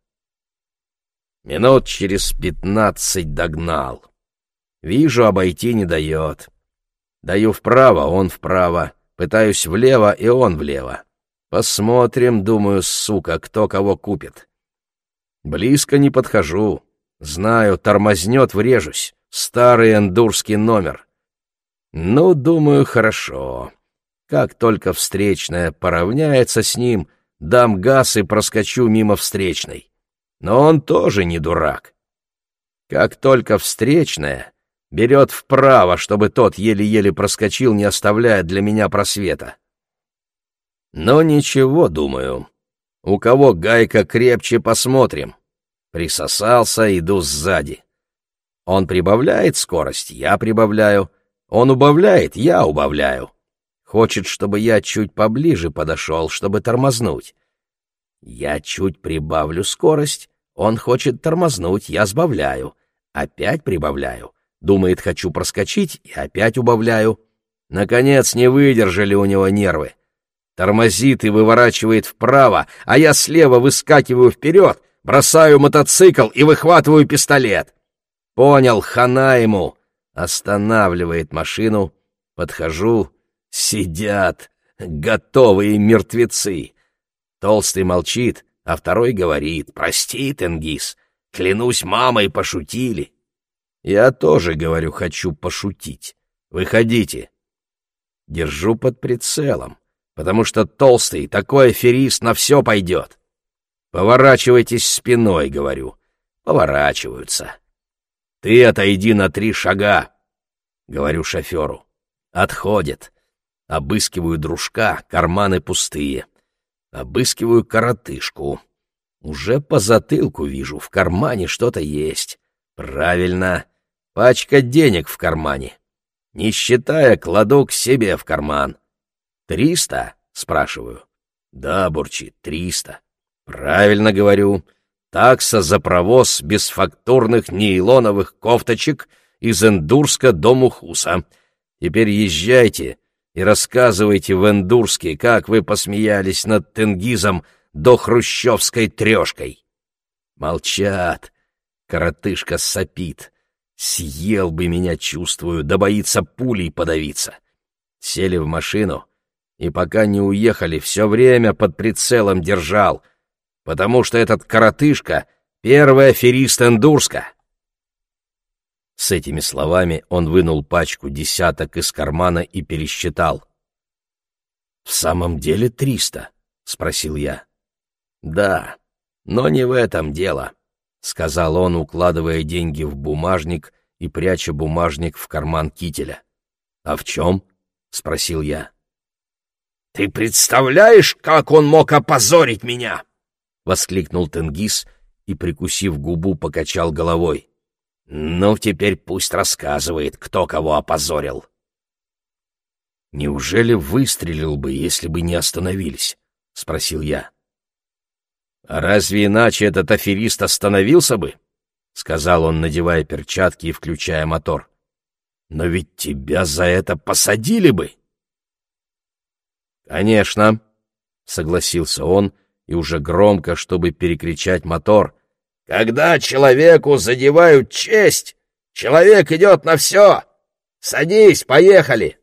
Минут через пятнадцать догнал. Вижу, обойти не дает. Даю вправо, он вправо. Пытаюсь влево, и он влево. Посмотрим, думаю, сука, кто кого купит. Близко не подхожу. Знаю, тормознет, врежусь. Старый эндурский номер. Ну, думаю, хорошо. Как только встречная поравняется с ним, дам газ и проскочу мимо встречной. Но он тоже не дурак. Как только встречная берет вправо, чтобы тот еле-еле проскочил, не оставляя для меня просвета. Но ничего, думаю. У кого гайка крепче, посмотрим. Присосался, иду сзади. Он прибавляет скорость, я прибавляю — он убавляет, я убавляю. Хочет, чтобы я чуть поближе подошел, чтобы тормознуть. Я чуть прибавлю скорость, Он хочет тормознуть, я сбавляю. Опять прибавляю. Думает, хочу проскочить, и опять убавляю. Наконец, не выдержали у него нервы. Тормозит и выворачивает вправо, а я слева выскакиваю вперед, бросаю мотоцикл и выхватываю пистолет. Понял, хана ему. Останавливает машину, подхожу, сидят, готовые мертвецы. Толстый молчит, а второй говорит, «Прости, Тенгиз, клянусь, мамой пошутили». Я тоже, говорю, хочу пошутить. Выходите. Держу под прицелом, потому что толстый, такой аферист на все пойдет. Поворачивайтесь спиной, говорю. Поворачиваются. Ты отойди на три шага, говорю шоферу. Отходит. Обыскиваю дружка, карманы пустые. Обыскиваю коротышку. Уже по затылку вижу, в кармане что-то есть. Правильно, пачка денег в кармане. Не считая, кладу к себе в карман. «Триста?» — спрашиваю. «Да, бурчит, триста». «Правильно говорю. Такса за провоз бесфактурных нейлоновых кофточек из Эндурска до Мухуса. Теперь езжайте и рассказывайте в Эндурске, как вы посмеялись над Тенгизом до хрущевской трешкой. Молчат. Коротышка сопит. Съел бы меня, чувствую, да боится пулей подавиться. Сели в машину, и пока не уехали, все время под прицелом держал, потому что этот коротышка — первый аферист Эндурска. С этими словами он вынул пачку десяток из кармана и пересчитал. «В самом деле триста?» — спросил я. «Да, но не в этом дело», — сказал он, укладывая деньги в бумажник и пряча бумажник в карман кителя. «А в чем?» — спросил я. «Ты представляешь, как он мог опозорить меня?» — воскликнул Тенгиз и, прикусив губу, покачал головой. Ну, теперь пусть рассказывает, кто кого опозорил. Неужели выстрелил бы, если бы не остановились? спросил я. А разве иначе этот аферист остановился бы? сказал он, надевая перчатки и включая мотор. Но ведь тебя за это посадили бы. Конечно, согласился он и уже громко, чтобы перекричать мотор, когда человеку задевают честь, человек идет на все. Садись, поехали.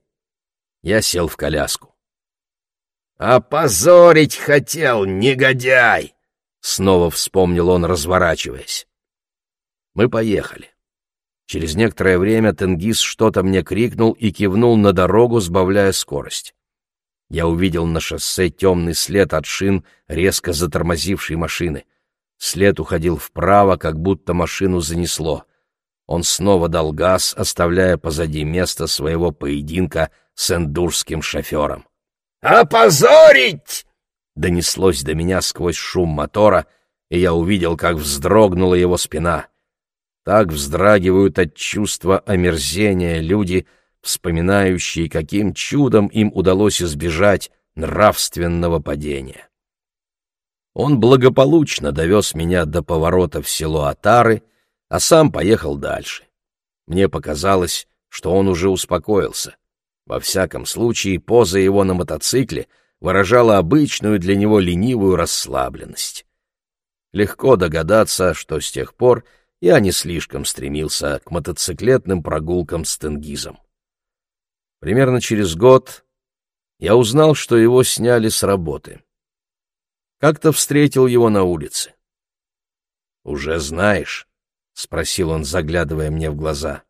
Я сел в коляску. «Опозорить хотел, негодяй!» Снова вспомнил он, разворачиваясь. Мы поехали. Через некоторое время Тенгиз что-то мне крикнул и кивнул на дорогу, сбавляя скорость. Я увидел на шоссе темный след от шин резко затормозившей машины. След уходил вправо, как будто машину занесло. Он снова дал газ, оставляя позади место своего поединка с эндурским шофером. «Опозорить!» Донеслось до меня сквозь шум мотора, и я увидел, как вздрогнула его спина. Так вздрагивают от чувства омерзения люди, вспоминающие, каким чудом им удалось избежать нравственного падения. Он благополучно довез меня до поворота в село Атары, а сам поехал дальше. Мне показалось, что он уже успокоился. Во всяком случае, поза его на мотоцикле выражала обычную для него ленивую расслабленность. Легко догадаться, что с тех пор я не слишком стремился к мотоциклетным прогулкам с Тенгизом. Примерно через год я узнал, что его сняли с работы как-то встретил его на улице. «Уже знаешь?» — спросил он, заглядывая мне в глаза.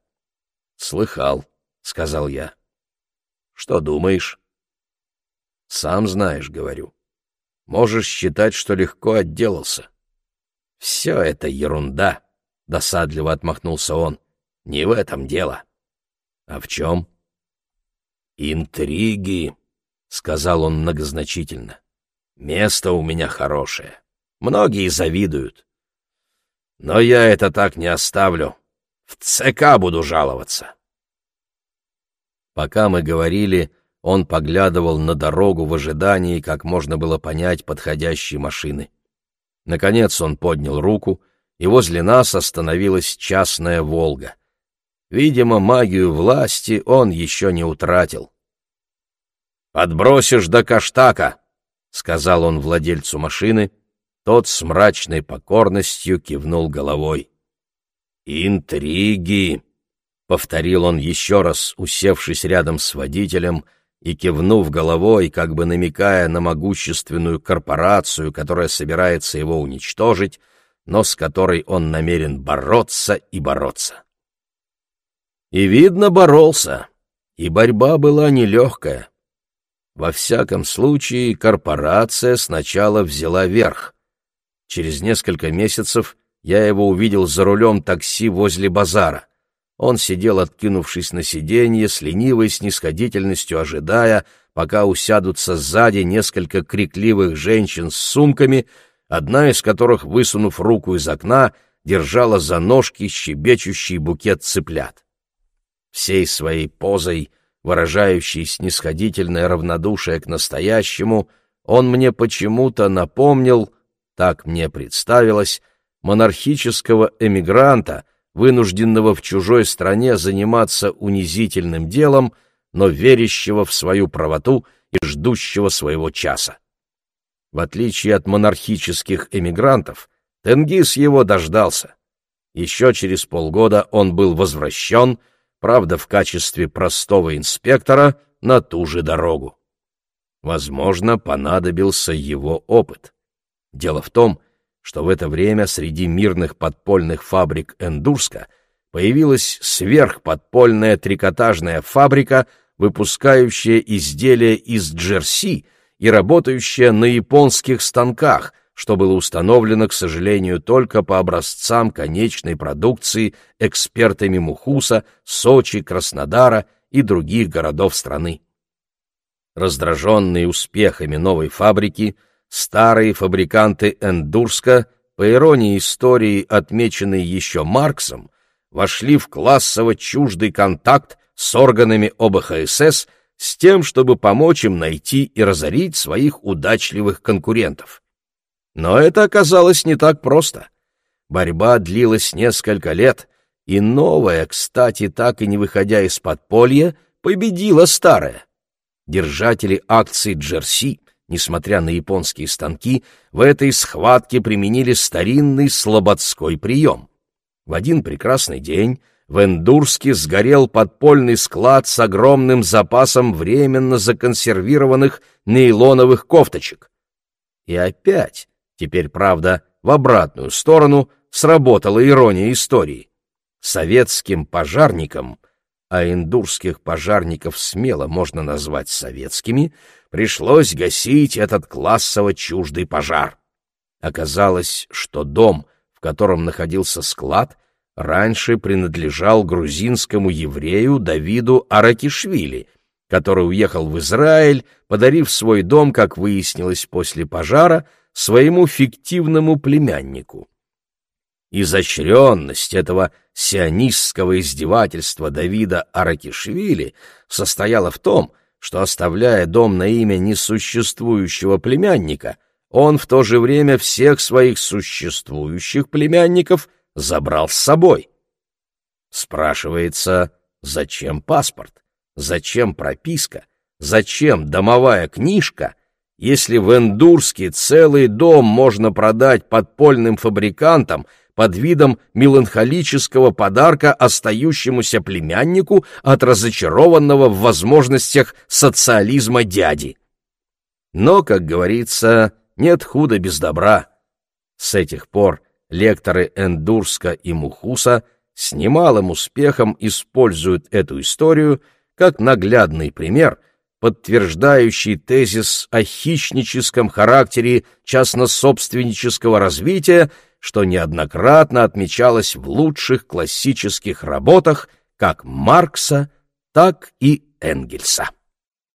«Слыхал», — сказал я. «Что думаешь?» «Сам знаешь», — говорю. «Можешь считать, что легко отделался». «Все это ерунда», — досадливо отмахнулся он. «Не в этом дело». «А в чем?» «Интриги», — сказал он многозначительно. Место у меня хорошее. Многие завидуют. Но я это так не оставлю. В ЦК буду жаловаться. Пока мы говорили, он поглядывал на дорогу в ожидании, как можно было понять, подходящей машины. Наконец он поднял руку, и возле нас остановилась частная «Волга». Видимо, магию власти он еще не утратил. «Подбросишь до Каштака», — сказал он владельцу машины. Тот с мрачной покорностью кивнул головой. «Интриги!» — повторил он еще раз, усевшись рядом с водителем и кивнув головой, как бы намекая на могущественную корпорацию, которая собирается его уничтожить, но с которой он намерен бороться и бороться. И, видно, боролся, и борьба была нелегкая. Во всяком случае, корпорация сначала взяла верх. Через несколько месяцев я его увидел за рулем такси возле базара. Он сидел, откинувшись на сиденье, с ленивой снисходительностью ожидая, пока усядутся сзади несколько крикливых женщин с сумками, одна из которых, высунув руку из окна, держала за ножки щебечущий букет цыплят. Всей своей позой, выражающей снисходительное равнодушие к настоящему, он мне почему-то напомнил, так мне представилось, монархического эмигранта, вынужденного в чужой стране заниматься унизительным делом, но верящего в свою правоту и ждущего своего часа. В отличие от монархических эмигрантов, Тенгиз его дождался. Еще через полгода он был возвращен, правда, в качестве простого инспектора, на ту же дорогу. Возможно, понадобился его опыт. Дело в том, что в это время среди мирных подпольных фабрик Эндурска появилась сверхподпольная трикотажная фабрика, выпускающая изделия из джерси и работающая на японских станках, что было установлено, к сожалению, только по образцам конечной продукции экспертами Мухуса, Сочи, Краснодара и других городов страны. Раздраженные успехами новой фабрики, Старые фабриканты Эндурска, по иронии истории, отмеченные еще Марксом, вошли в классово чуждый контакт с органами ОБХСС с тем, чтобы помочь им найти и разорить своих удачливых конкурентов. Но это оказалось не так просто. Борьба длилась несколько лет, и новая, кстати, так и не выходя из подполья, победила старая. Держатели акций Джерси несмотря на японские станки, в этой схватке применили старинный слободской прием. В один прекрасный день в Эндурске сгорел подпольный склад с огромным запасом временно законсервированных нейлоновых кофточек. И опять, теперь, правда, в обратную сторону, сработала ирония истории. Советским пожарникам, а индурских пожарников смело можно назвать советскими, пришлось гасить этот классово чуждый пожар. Оказалось, что дом, в котором находился склад, раньше принадлежал грузинскому еврею Давиду Аракишвили, который уехал в Израиль, подарив свой дом, как выяснилось после пожара, своему фиктивному племяннику. Изощренность этого сионистского издевательства Давида Аракишвили состояла в том, что, оставляя дом на имя несуществующего племянника, он в то же время всех своих существующих племянников забрал с собой. Спрашивается, зачем паспорт, зачем прописка, зачем домовая книжка, если в Эндурске целый дом можно продать подпольным фабрикантам — под видом меланхолического подарка остающемуся племяннику от разочарованного в возможностях социализма дяди. Но, как говорится, нет худа без добра. С этих пор лекторы Эндурска и Мухуса с немалым успехом используют эту историю как наглядный пример, подтверждающий тезис о хищническом характере частнособственнического развития что неоднократно отмечалось в лучших классических работах как Маркса, так и Энгельса.